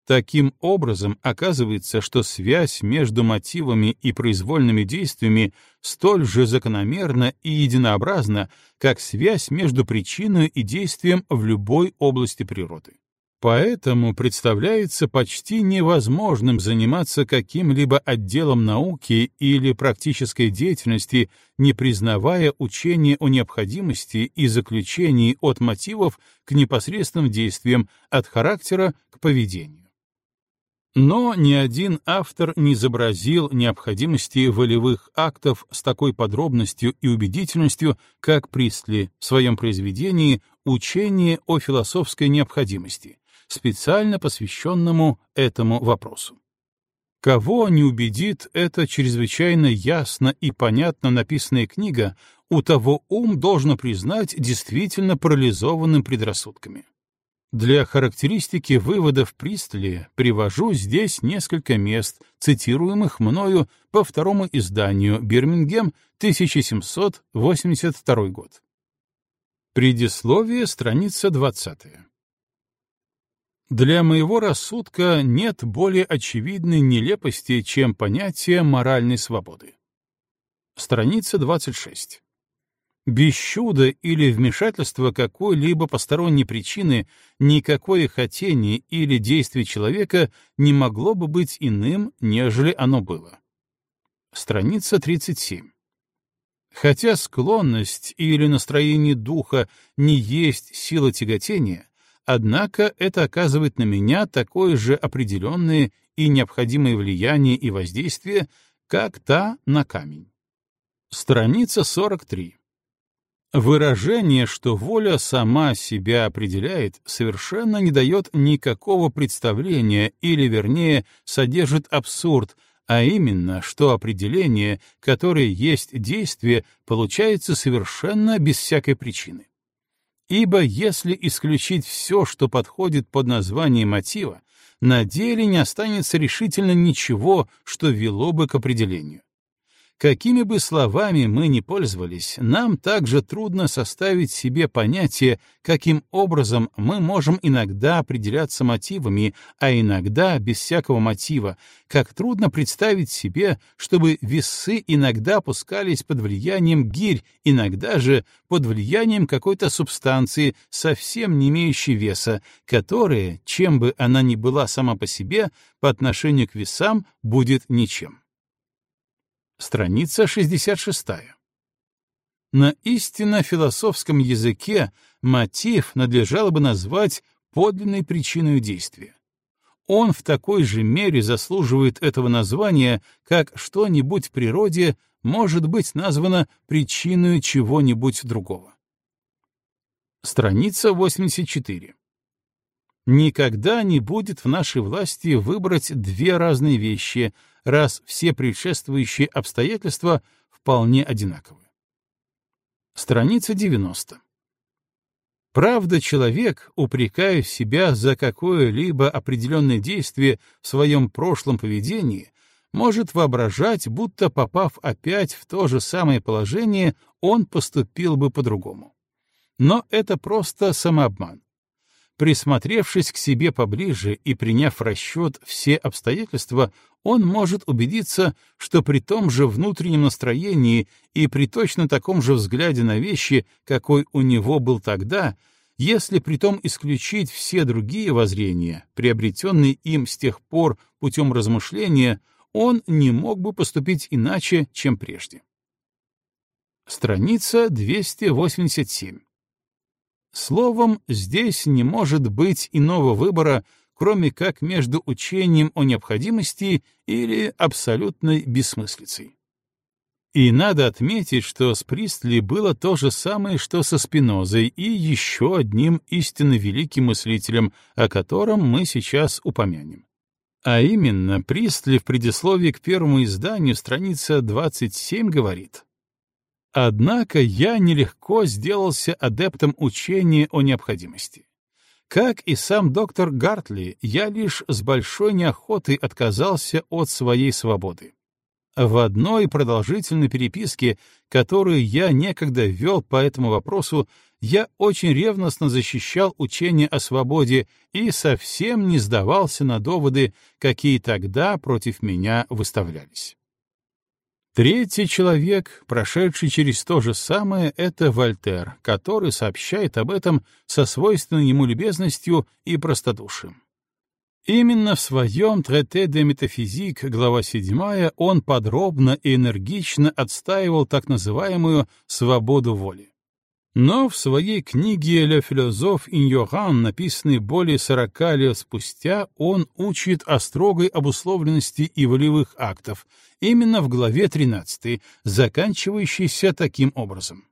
Таким образом, оказывается, что связь между мотивами и произвольными действиями столь же закономерна и единообразна, как связь между причиной и действием в любой области природы. Поэтому представляется почти невозможным заниматься каким-либо отделом науки или практической деятельности, не признавая учение о необходимости и заключении от мотивов к непосредственным действиям, от характера к поведению. Но ни один автор не изобразил необходимости волевых актов с такой подробностью и убедительностью, как Присли в своем произведении «Учение о философской необходимости», специально посвященному этому вопросу. Кого не убедит эта чрезвычайно ясно и понятно написанная книга, у того ум должно признать действительно парализованным предрассудками. Для характеристики выводов Пристли привожу здесь несколько мест, цитируемых мною по второму изданию «Бирмингем», 1782 год. Предисловие, страница 20. Для моего рассудка нет более очевидной нелепости, чем понятие моральной свободы. Страница 26. Без чуда или вмешательства какой-либо посторонней причины никакое хотение или действие человека не могло бы быть иным, нежели оно было. Страница 37. Хотя склонность или настроение духа не есть сила тяготения, Однако это оказывает на меня такое же определенное и необходимое влияние и воздействие, как та на камень. Страница 43. Выражение, что воля сама себя определяет, совершенно не дает никакого представления или, вернее, содержит абсурд, а именно, что определение, которое есть действие, получается совершенно без всякой причины. Ибо если исключить все, что подходит под название мотива, на деле не останется решительно ничего, что вело бы к определению. Какими бы словами мы ни пользовались, нам также трудно составить себе понятие, каким образом мы можем иногда определяться мотивами, а иногда без всякого мотива, как трудно представить себе, чтобы весы иногда опускались под влиянием гирь, иногда же под влиянием какой-то субстанции, совсем не имеющей веса, которая, чем бы она ни была сама по себе, по отношению к весам будет ничем. Страница 66. На истинно философском языке мотив надлежало бы назвать подлинной причиной действия. Он в такой же мере заслуживает этого названия, как что-нибудь в природе может быть названо причиной чего-нибудь другого. Страница 84. Никогда не будет в нашей власти выбрать две разные вещи — раз все предшествующие обстоятельства вполне одинаковы. Страница 90. Правда, человек, упрекая себя за какое-либо определенное действие в своем прошлом поведении, может воображать, будто попав опять в то же самое положение, он поступил бы по-другому. Но это просто самообман. Присмотревшись к себе поближе и приняв в расчет все обстоятельства, он может убедиться, что при том же внутреннем настроении и при точно таком же взгляде на вещи, какой у него был тогда, если при том исключить все другие воззрения, приобретенные им с тех пор путем размышления, он не мог бы поступить иначе, чем прежде. Страница 287. Словом, здесь не может быть иного выбора, кроме как между учением о необходимости или абсолютной бессмыслицей. И надо отметить, что с Пристли было то же самое, что со Спинозой и еще одним истинно великим мыслителем, о котором мы сейчас упомянем. А именно, Пристли в предисловии к первому изданию, страница 27, говорит Однако я нелегко сделался адептом учения о необходимости. Как и сам доктор Гартли, я лишь с большой неохотой отказался от своей свободы. В одной продолжительной переписке, которую я некогда вел по этому вопросу, я очень ревностно защищал учение о свободе и совсем не сдавался на доводы, какие тогда против меня выставлялись. Третий человек, прошедший через то же самое, — это Вольтер, который сообщает об этом со свойственной ему любезностью и простодушием. Именно в своем «Трете де метафизик» глава 7 он подробно и энергично отстаивал так называемую «свободу воли». Но в своей книге «Le philosophe ignorant», написанной более сорока лет спустя, он учит о строгой обусловленности и волевых актов, именно в главе 13, заканчивающейся таким образом.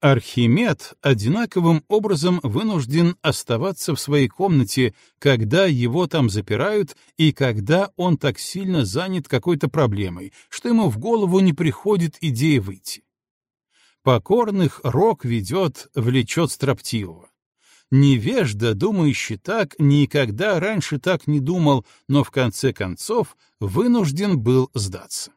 Архимед одинаковым образом вынужден оставаться в своей комнате, когда его там запирают и когда он так сильно занят какой-то проблемой, что ему в голову не приходит идея выйти. Покорных рок ведет, влечет строптивого. Невежда, думающий так, никогда раньше так не думал, но в конце концов вынужден был сдаться.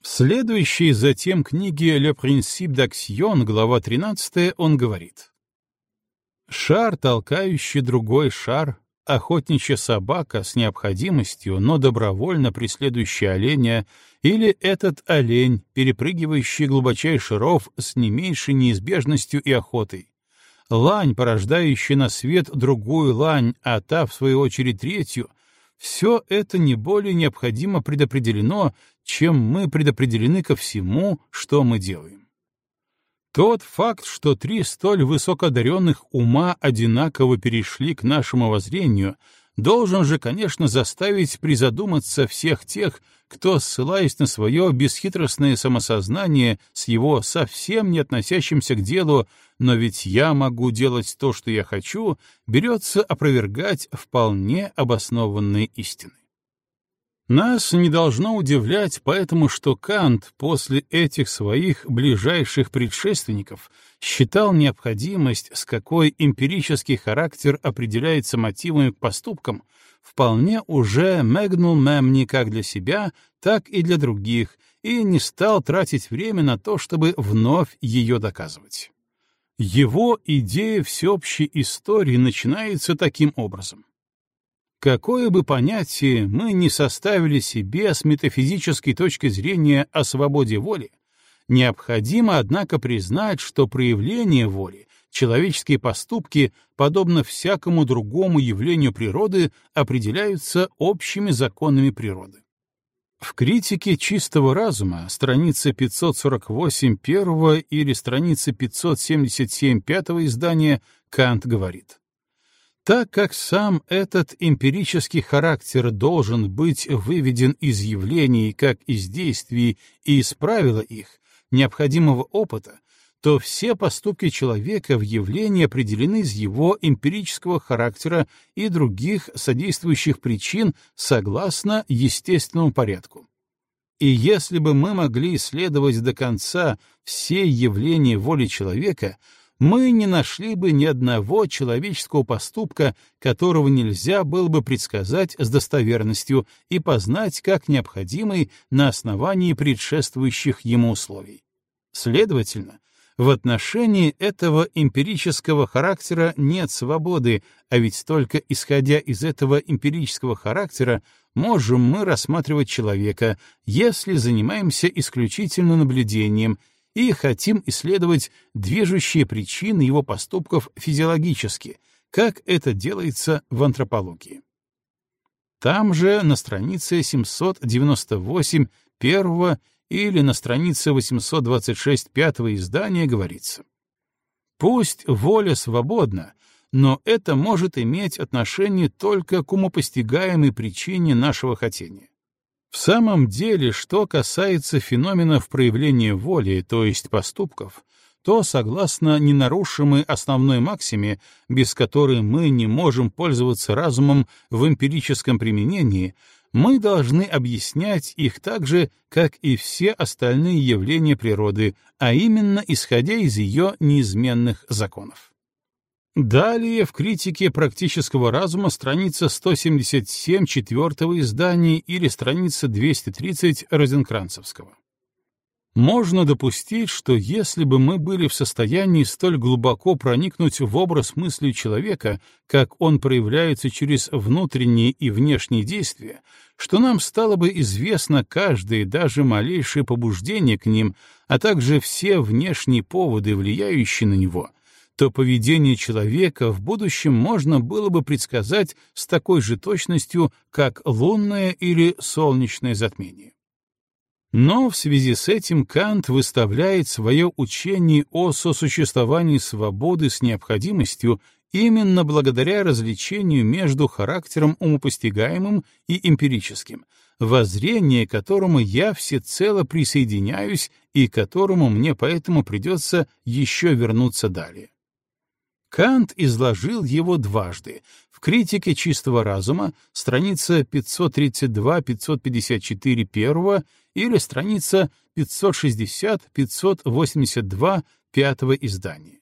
В следующей затем книге «Le Principe d'Action», глава 13, он говорит. «Шар, толкающий другой шар, охотничья собака с необходимостью, но добровольно преследующая оленя, или этот олень, перепрыгивающий глубочайший ров с не меньшей неизбежностью и охотой, лань, порождающая на свет другую лань, а та, в свою очередь, третью — все это не более необходимо предопределено, чем мы предопределены ко всему, что мы делаем. Тот факт, что три столь высокодаренных ума одинаково перешли к нашему воззрению, должен же, конечно, заставить призадуматься всех тех, кто, ссылаясь на свое бесхитростное самосознание с его совсем не относящимся к делу «но ведь я могу делать то, что я хочу», берется опровергать вполне обоснованные истины. Нас не должно удивлять поэтому, что Кант после этих своих ближайших предшественников считал необходимость, с какой эмпирический характер определяется мотивами к поступкам, вполне уже мэгнул мемни как для себя, так и для других, и не стал тратить время на то, чтобы вновь ее доказывать. Его идея всеобщей истории начинается таким образом. Какое бы понятие мы ни составили себе с метафизической точки зрения о свободе воли, необходимо, однако, признать, что проявление воли, человеческие поступки, подобно всякому другому явлению природы, определяются общими законами природы. В критике чистого разума, страница 548 первого или страница 577 пятого издания, Кант говорит. Так как сам этот эмпирический характер должен быть выведен из явлений, как из действий и из правила их, необходимого опыта, то все поступки человека в явлении определены из его эмпирического характера и других содействующих причин согласно естественному порядку. И если бы мы могли исследовать до конца все явления воли человека, мы не нашли бы ни одного человеческого поступка, которого нельзя было бы предсказать с достоверностью и познать как необходимый на основании предшествующих ему условий. Следовательно, в отношении этого эмпирического характера нет свободы, а ведь только исходя из этого эмпирического характера можем мы рассматривать человека, если занимаемся исключительно наблюдением и хотим исследовать движущие причины его поступков физиологически, как это делается в антропологии. Там же на странице 798 первого или на странице 826 пятого издания говорится «Пусть воля свободна, но это может иметь отношение только к умопостигаемой причине нашего хотения. В самом деле, что касается феноменов проявления воли, то есть поступков, то, согласно ненарушимой основной максиме, без которой мы не можем пользоваться разумом в эмпирическом применении, мы должны объяснять их так же, как и все остальные явления природы, а именно исходя из ее неизменных законов. Далее в критике практического разума страница 177 четвертого издания или страница 230 Розенкранцевского. Можно допустить, что если бы мы были в состоянии столь глубоко проникнуть в образ мысли человека, как он проявляется через внутренние и внешние действия, что нам стало бы известно каждое, даже малейшее побуждение к ним, а также все внешние поводы, влияющие на него — то поведение человека в будущем можно было бы предсказать с такой же точностью, как лунное или солнечное затмение. Но в связи с этим Кант выставляет свое учение о сосуществовании свободы с необходимостью именно благодаря развлечению между характером умопостигаемым и эмпирическим, воззрение которому я всецело присоединяюсь и которому мне поэтому придется еще вернуться далее. Кант изложил его дважды в критике чистого разума, страница 532-554 первого или страница 560-582 пятого издания.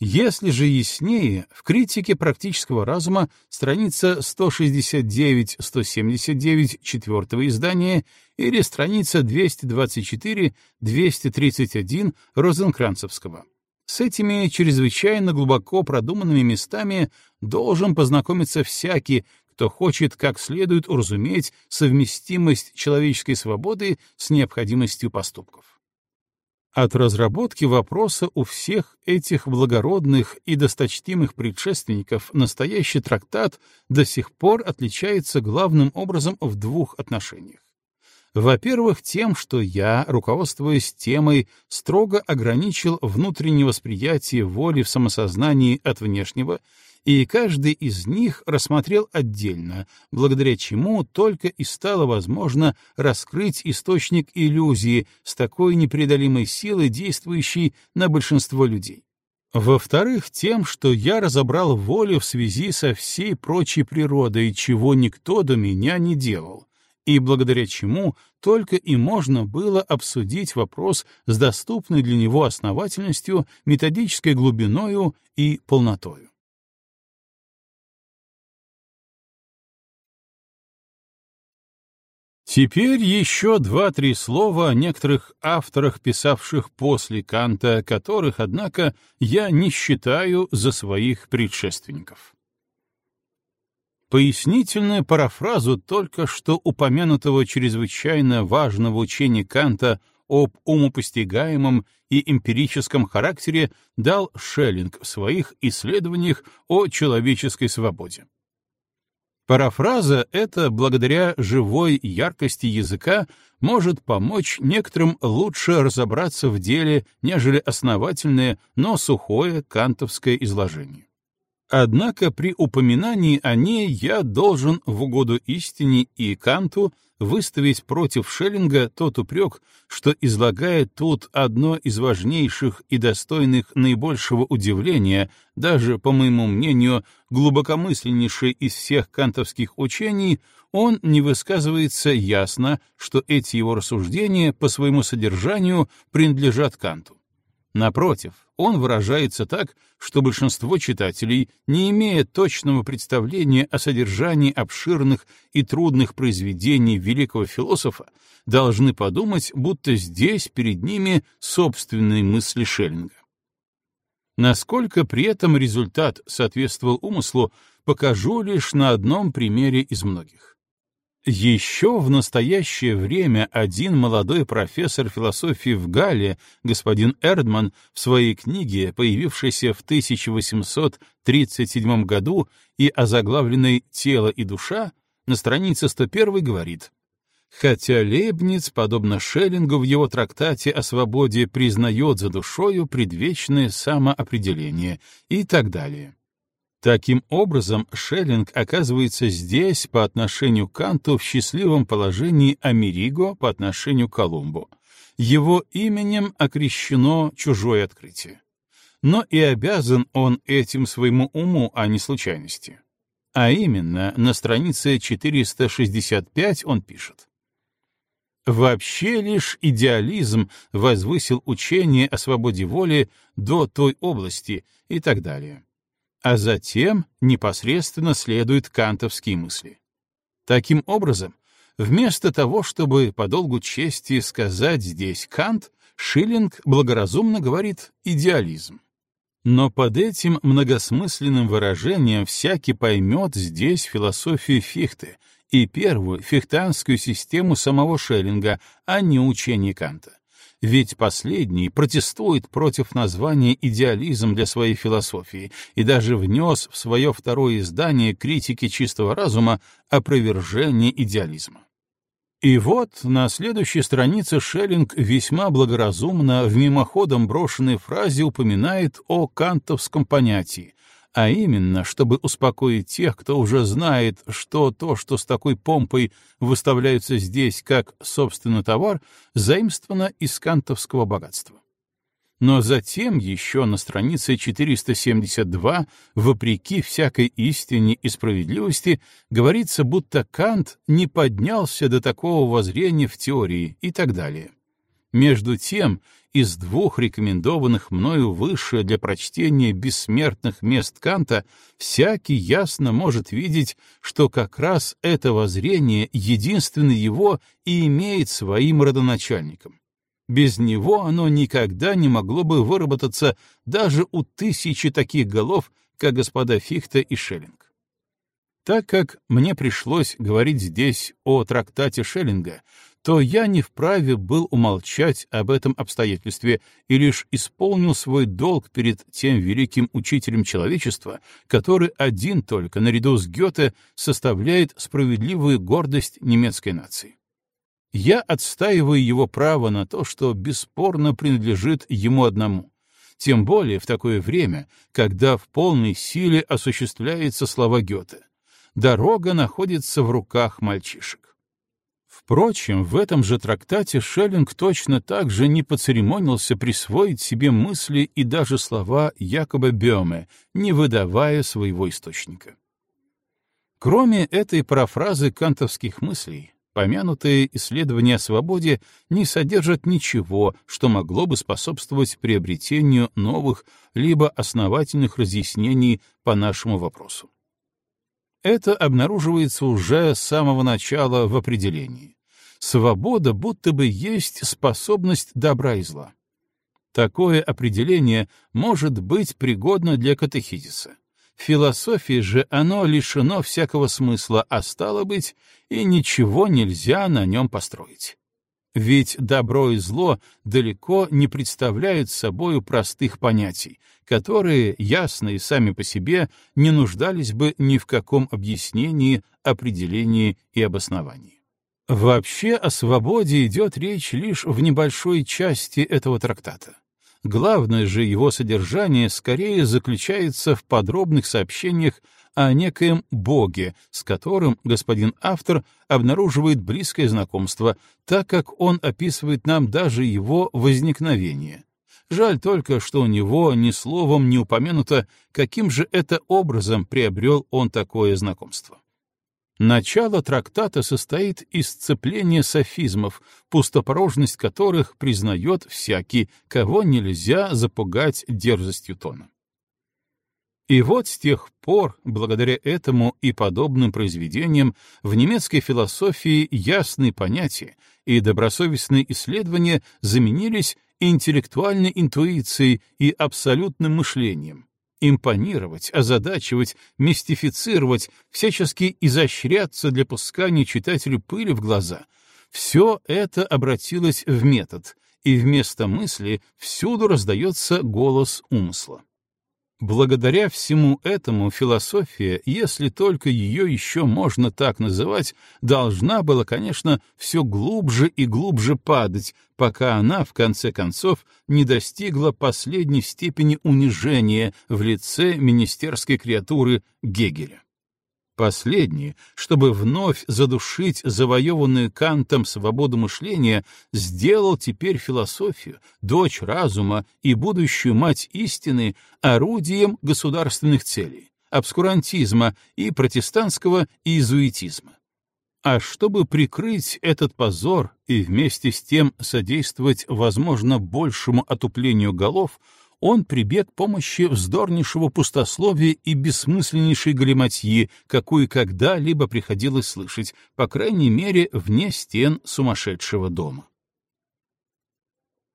Если же яснее, в критике практического разума страница 169-179 четвертого издания или страница 224-231 Розенкранцевского. С этими чрезвычайно глубоко продуманными местами должен познакомиться всякий, кто хочет как следует уразуметь совместимость человеческой свободы с необходимостью поступков. От разработки вопроса у всех этих благородных и досточтимых предшественников настоящий трактат до сих пор отличается главным образом в двух отношениях. Во-первых, тем, что я, руководствуясь темой, строго ограничил внутреннее восприятие воли в самосознании от внешнего, и каждый из них рассмотрел отдельно, благодаря чему только и стало возможно раскрыть источник иллюзии с такой непреодолимой силой, действующей на большинство людей. Во-вторых, тем, что я разобрал волю в связи со всей прочей природой, чего никто до меня не делал, и благодаря чему только и можно было обсудить вопрос с доступной для него основательностью, методической глубиною и полнотою. Теперь еще два-три слова о некоторых авторах, писавших после Канта, которых, однако, я не считаю за своих предшественников. Пояснительную парафразу только что упомянутого чрезвычайно важного учения Канта об умопостигаемом и эмпирическом характере дал Шеллинг в своих исследованиях о человеческой свободе. Парафраза эта, благодаря живой яркости языка, может помочь некоторым лучше разобраться в деле, нежели основательное, но сухое кантовское изложение. Однако при упоминании о ней я должен в угоду истине и Канту выставить против Шеллинга тот упрек, что излагает тут одно из важнейших и достойных наибольшего удивления, даже, по моему мнению, глубокомысленнейший из всех кантовских учений, он не высказывается ясно, что эти его рассуждения по своему содержанию принадлежат Канту. Напротив, он выражается так, что большинство читателей, не имея точного представления о содержании обширных и трудных произведений великого философа, должны подумать, будто здесь перед ними собственные мысли Шеллинга. Насколько при этом результат соответствовал умыслу, покажу лишь на одном примере из многих. Еще в настоящее время один молодой профессор философии в Галле, господин Эрдман, в своей книге, появившейся в 1837 году и озаглавленной «Тело и душа», на странице 101 говорит Хотя Лейбниц, подобно Шеллингу в его трактате о свободе, признает за душою предвечное самоопределение и так далее. Таким образом, Шеллинг оказывается здесь по отношению к Канту в счастливом положении Америго по отношению к Колумбу. Его именем окрещено чужое открытие. Но и обязан он этим своему уму, а не случайности. А именно, на странице 465 он пишет. Вообще лишь идеализм возвысил учение о свободе воли до той области и так далее а затем непосредственно следуют кантовские мысли. Таким образом, вместо того, чтобы по долгу чести сказать здесь Кант, Шиллинг благоразумно говорит «идеализм». Но под этим многосмысленным выражением всякий поймет здесь философию Фихте и первую фихтанскую систему самого Шеллинга, а не учение Канта ведь последний протестует против названия «идеализм» для своей философии и даже внес в свое второе издание критики чистого разума опровержение идеализма. И вот на следующей странице Шеллинг весьма благоразумно в мимоходом брошенной фразе упоминает о кантовском понятии, а именно, чтобы успокоить тех, кто уже знает, что то, что с такой помпой выставляются здесь как собственный товар, заимствовано из кантовского богатства. Но затем еще на странице 472, вопреки всякой истине и справедливости, говорится, будто Кант не поднялся до такого воззрения в теории и так далее. Между тем, из двух рекомендованных мною выше для прочтения бессмертных мест Канта всякий ясно может видеть, что как раз это воззрение единственно его и имеет своим родоначальником. Без него оно никогда не могло бы выработаться даже у тысячи таких голов, как господа Фихта и Шеллинг. Так как мне пришлось говорить здесь о трактате Шеллинга, то я не вправе был умолчать об этом обстоятельстве и лишь исполнил свой долг перед тем великим учителем человечества, который один только, наряду с Гёте, составляет справедливую гордость немецкой нации. Я отстаиваю его право на то, что бесспорно принадлежит ему одному, тем более в такое время, когда в полной силе осуществляется слова Гёте. Дорога находится в руках мальчишек. Впрочем, в этом же трактате Шеллинг точно так же не поцеремонился присвоить себе мысли и даже слова Якоба Бёме, не выдавая своего источника. Кроме этой парафразы кантовских мыслей, Помянутые исследования о свободе не содержат ничего, что могло бы способствовать приобретению новых либо основательных разъяснений по нашему вопросу. Это обнаруживается уже с самого начала в определении. Свобода будто бы есть способность добра и зла. Такое определение может быть пригодно для катехизиса. В философии же оно лишено всякого смысла, а стало быть, и ничего нельзя на нем построить. Ведь добро и зло далеко не представляют собою простых понятий, которые, ясные сами по себе, не нуждались бы ни в каком объяснении, определении и обосновании. Вообще о свободе идет речь лишь в небольшой части этого трактата. Главное же его содержание скорее заключается в подробных сообщениях о некоем Боге, с которым господин автор обнаруживает близкое знакомство, так как он описывает нам даже его возникновение. Жаль только, что у него ни словом не упомянуто, каким же это образом приобрел он такое знакомство. Начало трактата состоит из сцепления софизмов, пустопорожность которых признает всякий, кого нельзя запугать дерзостью тона. И вот с тех пор, благодаря этому и подобным произведениям, в немецкой философии ясные понятия и добросовестные исследования заменились интеллектуальной интуицией и абсолютным мышлением, импонировать, озадачивать, мистифицировать, всячески изощряться для пускания читателю пыли в глаза — все это обратилось в метод, и вместо мысли всюду раздается голос умысла. Благодаря всему этому философия, если только ее еще можно так называть, должна была, конечно, все глубже и глубже падать, пока она, в конце концов, не достигла последней степени унижения в лице министерской креатуры Гегеля. Последний, чтобы вновь задушить завоеванную Кантом свободу мышления, сделал теперь философию, дочь разума и будущую мать истины орудием государственных целей, обскурантизма и протестантского иезуитизма. А чтобы прикрыть этот позор и вместе с тем содействовать, возможно, большему отуплению голов, он прибег к помощи вздорнейшего пустословия и бессмысленнейшей галиматьи, какую когда-либо приходилось слышать, по крайней мере, вне стен сумасшедшего дома.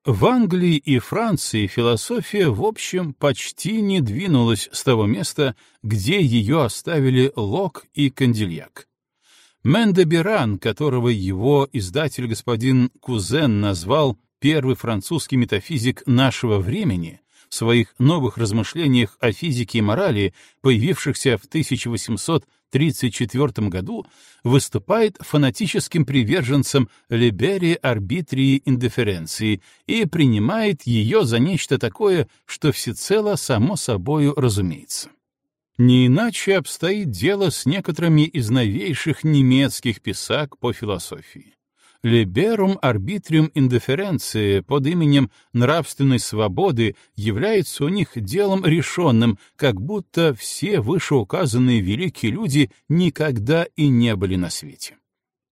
В Англии и Франции философия, в общем, почти не двинулась с того места, где ее оставили Лок и Кандильяк. Мендеберан, которого его издатель господин Кузен назвал первый французский метафизик нашего времени, своих новых размышлениях о физике и морали, появившихся в 1834 году, выступает фанатическим приверженцем либерии арбитрии индифференции и принимает ее за нечто такое, что всецело само собою разумеется. Не иначе обстоит дело с некоторыми из новейших немецких писак по философии. Liberum arbitrium indifferentiae под именем нравственной свободы является у них делом решенным, как будто все вышеуказанные великие люди никогда и не были на свете.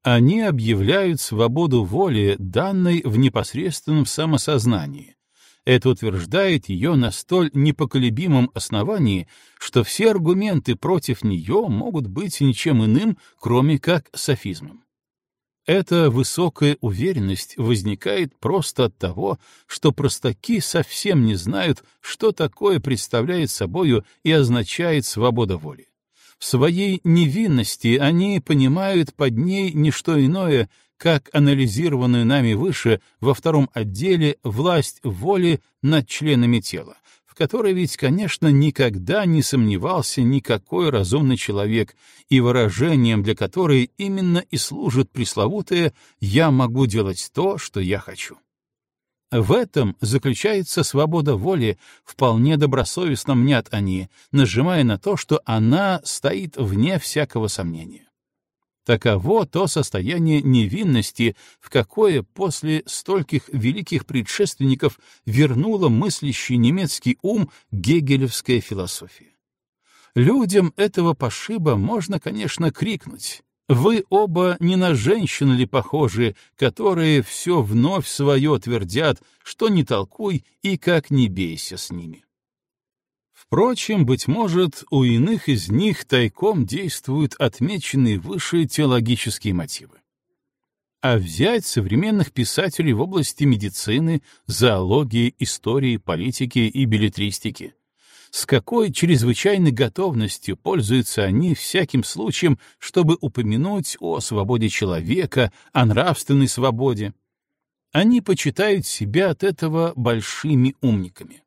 Они объявляют свободу воли, данной в непосредственном самосознании, это утверждает ее на столь непоколебимом основании, что все аргументы против нее могут быть ничем иным, кроме как софизмом. Эта высокая уверенность возникает просто от того, что простаки совсем не знают, что такое представляет собою и означает свобода воли. В своей невинности они понимают под ней не что иное, как анализированную нами выше во втором отделе власть воли над членами тела, в которой ведь, конечно, никогда не сомневался никакой разумный человек, и выражением для которой именно и служит пресловутое «я могу делать то, что я хочу». В этом заключается свобода воли, вполне добросовестно мнят они, нажимая на то, что она стоит вне всякого сомнения. Таково то состояние невинности, в какое после стольких великих предшественников вернула мыслящий немецкий ум гегелевская философия. Людям этого пошиба можно, конечно, крикнуть. Вы оба не на женщин ли похожи, которые все вновь свое твердят, что не толкуй и как не бейся с ними. Впрочем, быть может, у иных из них тайком действуют отмеченные выше теологические мотивы. А взять современных писателей в области медицины, зоологии, истории, политики и билетристики. С какой чрезвычайной готовностью пользуются они всяким случаем, чтобы упомянуть о свободе человека, о нравственной свободе. Они почитают себя от этого большими умниками.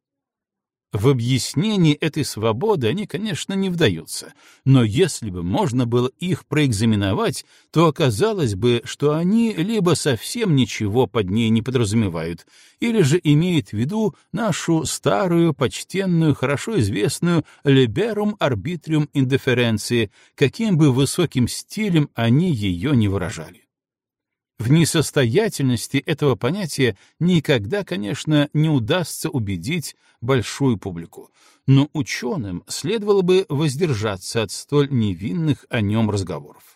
В объяснении этой свободы они, конечно, не вдаются, но если бы можно было их проэкзаменовать, то оказалось бы, что они либо совсем ничего под ней не подразумевают, или же имеют в виду нашу старую, почтенную, хорошо известную «liberum arbitrium indifferentiae», каким бы высоким стилем они ее не выражали. В несостоятельности этого понятия никогда, конечно, не удастся убедить большую публику, но ученым следовало бы воздержаться от столь невинных о нем разговоров.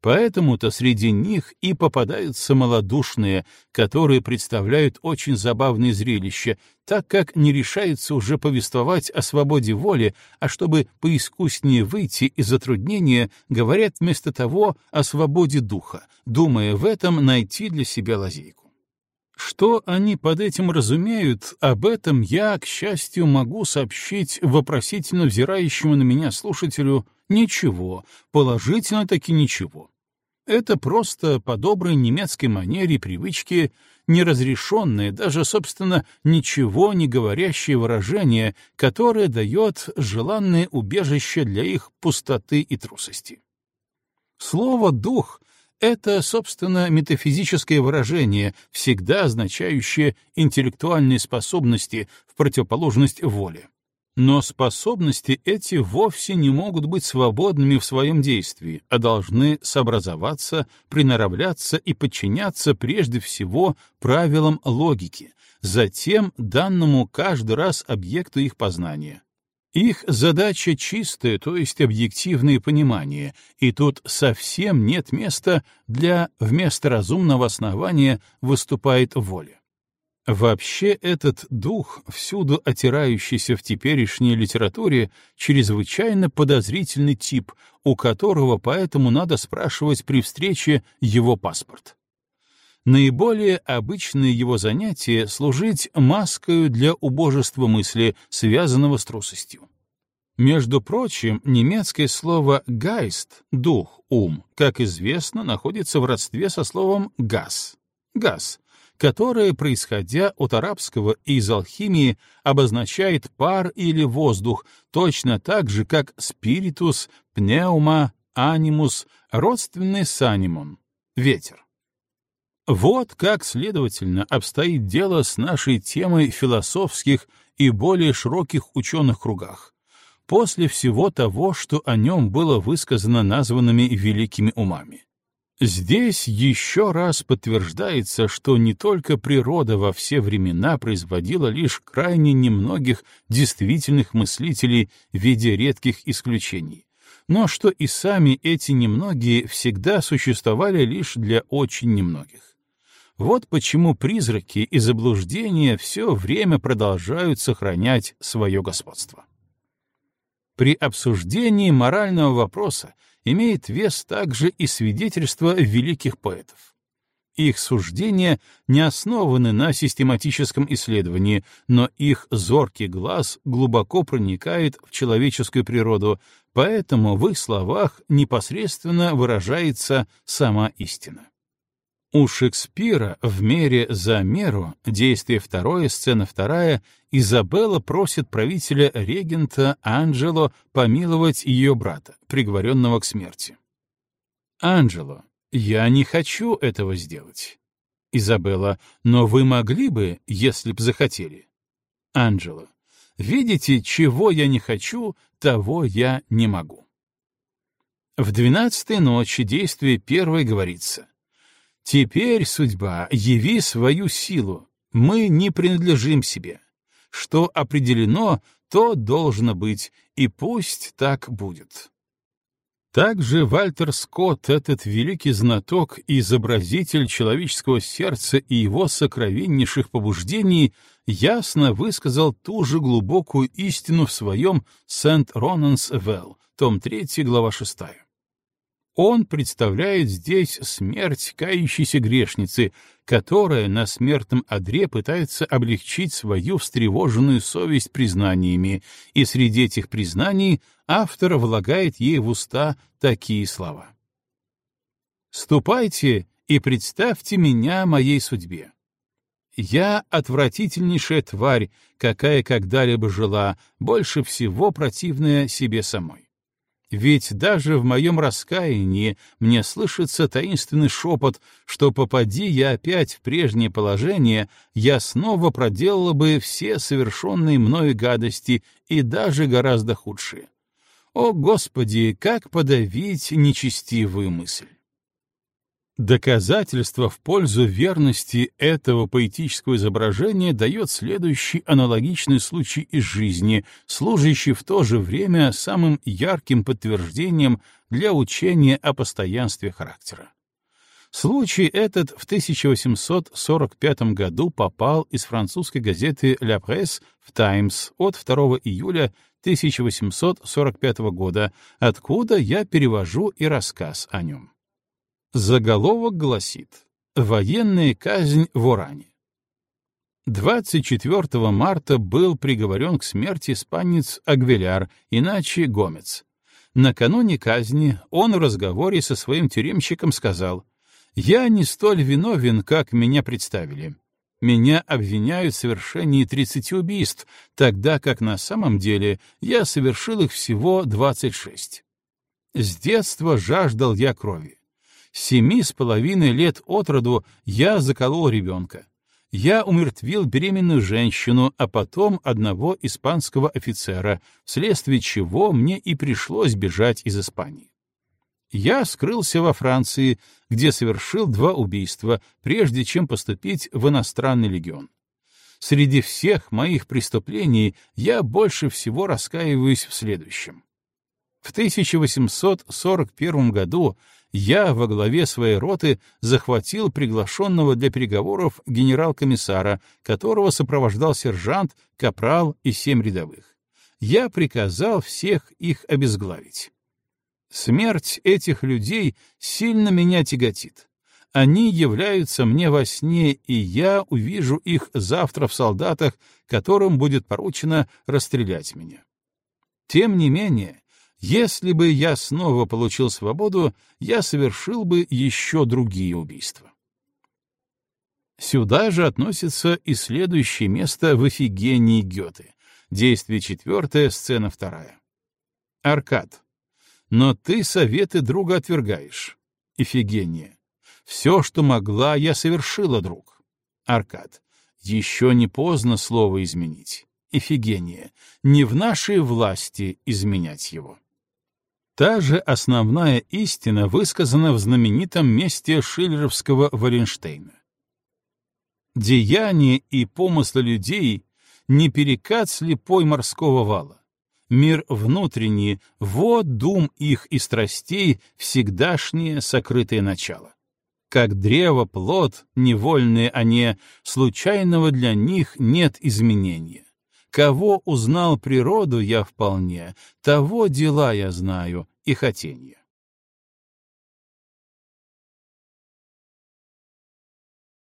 Поэтому-то среди них и попадаются малодушные, которые представляют очень забавное зрелище, так как не решаются уже повествовать о свободе воли, а чтобы поискуснее выйти из затруднения, говорят вместо того о свободе духа, думая в этом найти для себя лазейку. Что они под этим разумеют, об этом я, к счастью, могу сообщить вопросительно взирающему на меня слушателю Ничего, положительно-таки ничего. Это просто по доброй немецкой манере и привычке неразрешенное, даже, собственно, ничего не говорящее выражение, которое дает желанное убежище для их пустоты и трусости. Слово «дух» — это, собственно, метафизическое выражение, всегда означающее интеллектуальные способности в противоположность воле. Но способности эти вовсе не могут быть свободными в своем действии, а должны сообразоваться, приноравляться и подчиняться прежде всего правилам логики, затем данному каждый раз объекту их познания. Их задача чистое, то есть объективное понимание, и тут совсем нет места для вместо разумного основания выступает воля. Вообще этот дух, всюду отирающийся в теперешней литературе, чрезвычайно подозрительный тип, у которого поэтому надо спрашивать при встрече его паспорт. Наиболее обычное его занятие — служить маскою для убожества мысли, связанного с трусостью. Между прочим, немецкое слово «гайст» — дух, ум, как известно, находится в родстве со словом «газ» — газ, которое, происходя от арабского и из алхимии, обозначает пар или воздух, точно так же, как спиритус, пнеума, анимус, родственный с анимон — ветер. Вот как, следовательно, обстоит дело с нашей темой философских и более широких ученых кругах. после всего того, что о нем было высказано названными великими умами. Здесь еще раз подтверждается, что не только природа во все времена производила лишь крайне немногих действительных мыслителей в виде редких исключений, но что и сами эти немногие всегда существовали лишь для очень немногих. Вот почему призраки и заблуждения все время продолжают сохранять свое господство. При обсуждении морального вопроса имеет вес также и свидетельство великих поэтов. Их суждения не основаны на систематическом исследовании, но их зоркий глаз глубоко проникает в человеческую природу, поэтому в их словах непосредственно выражается сама истина. У Шекспира в «Мере за меру» действие второе, сцена вторая, Изабелла просит правителя-регента Анджело помиловать ее брата, приговоренного к смерти. Анджело, я не хочу этого сделать. Изабелла, но вы могли бы, если б захотели. Анджело, видите, чего я не хочу, того я не могу. В двенадцатой ночи действие первое говорится — Теперь, судьба, яви свою силу. Мы не принадлежим себе. Что определено, то должно быть, и пусть так будет. Также Вальтер Скотт, этот великий знаток и изобразитель человеческого сердца и его сокровеннейших побуждений, ясно высказал ту же глубокую истину в своем «Сент-Ронанс Велл», том 3, глава 6. Он представляет здесь смерть кающейся грешницы, которая на смертном одре пытается облегчить свою встревоженную совесть признаниями, и среди этих признаний автор влагает ей в уста такие слова. «Ступайте и представьте меня моей судьбе. Я отвратительнейшая тварь, какая когда-либо жила, больше всего противная себе самой. Ведь даже в моем раскаянии мне слышится таинственный шепот, что попади я опять в прежнее положение, я снова проделала бы все совершенные мною гадости и даже гораздо худшие. О, Господи, как подавить нечестивую мысль! Доказательство в пользу верности этого поэтического изображения дает следующий аналогичный случай из жизни, служащий в то же время самым ярким подтверждением для учения о постоянстве характера. Случай этот в 1845 году попал из французской газеты «La Presse» в «Таймс» от 2 июля 1845 года, откуда я перевожу и рассказ о нем. Заголовок гласит «Военная казнь в Уране». 24 марта был приговорен к смерти испанец Агвеляр, иначе Гомец. Накануне казни он в разговоре со своим тюремщиком сказал «Я не столь виновен, как меня представили. Меня обвиняют в совершении 30 убийств, тогда как на самом деле я совершил их всего 26. С детства жаждал я крови семи с половиной лет от роду я заколол ребенка. Я умертвил беременную женщину, а потом одного испанского офицера, вследствие чего мне и пришлось бежать из Испании. Я скрылся во Франции, где совершил два убийства, прежде чем поступить в иностранный легион. Среди всех моих преступлений я больше всего раскаиваюсь в следующем. В 1841 году я во главе своей роты захватил приглашенного для переговоров генерал-комиссара, которого сопровождал сержант, капрал и семь рядовых. Я приказал всех их обезглавить. Смерть этих людей сильно меня тяготит. Они являются мне во сне, и я увижу их завтра в солдатах, которым будет поручено расстрелять меня. Тем не менее, если бы я снова получил свободу, я совершил бы еще другие убийства. Сюда же относится и следующее место в Эфигении Гёте. Действие четвертое, сцена вторая. Аркад. Но ты советы друга отвергаешь. Эфигения. Все, что могла, я совершила, друг. Аркад. Еще не поздно слово изменить. Эфигения, не в нашей власти изменять его. Та же основная истина высказана в знаменитом месте шиллеровского Варенштейна. Деяния и помыслы людей — не перекат слепой морского вала. Мир внутренний — вот дум их и страстей всегдашнее сокрытое начало. Как древо, плод, невольные они, случайного для них нет изменения. Кого узнал природу я вполне, того дела я знаю и хотенье.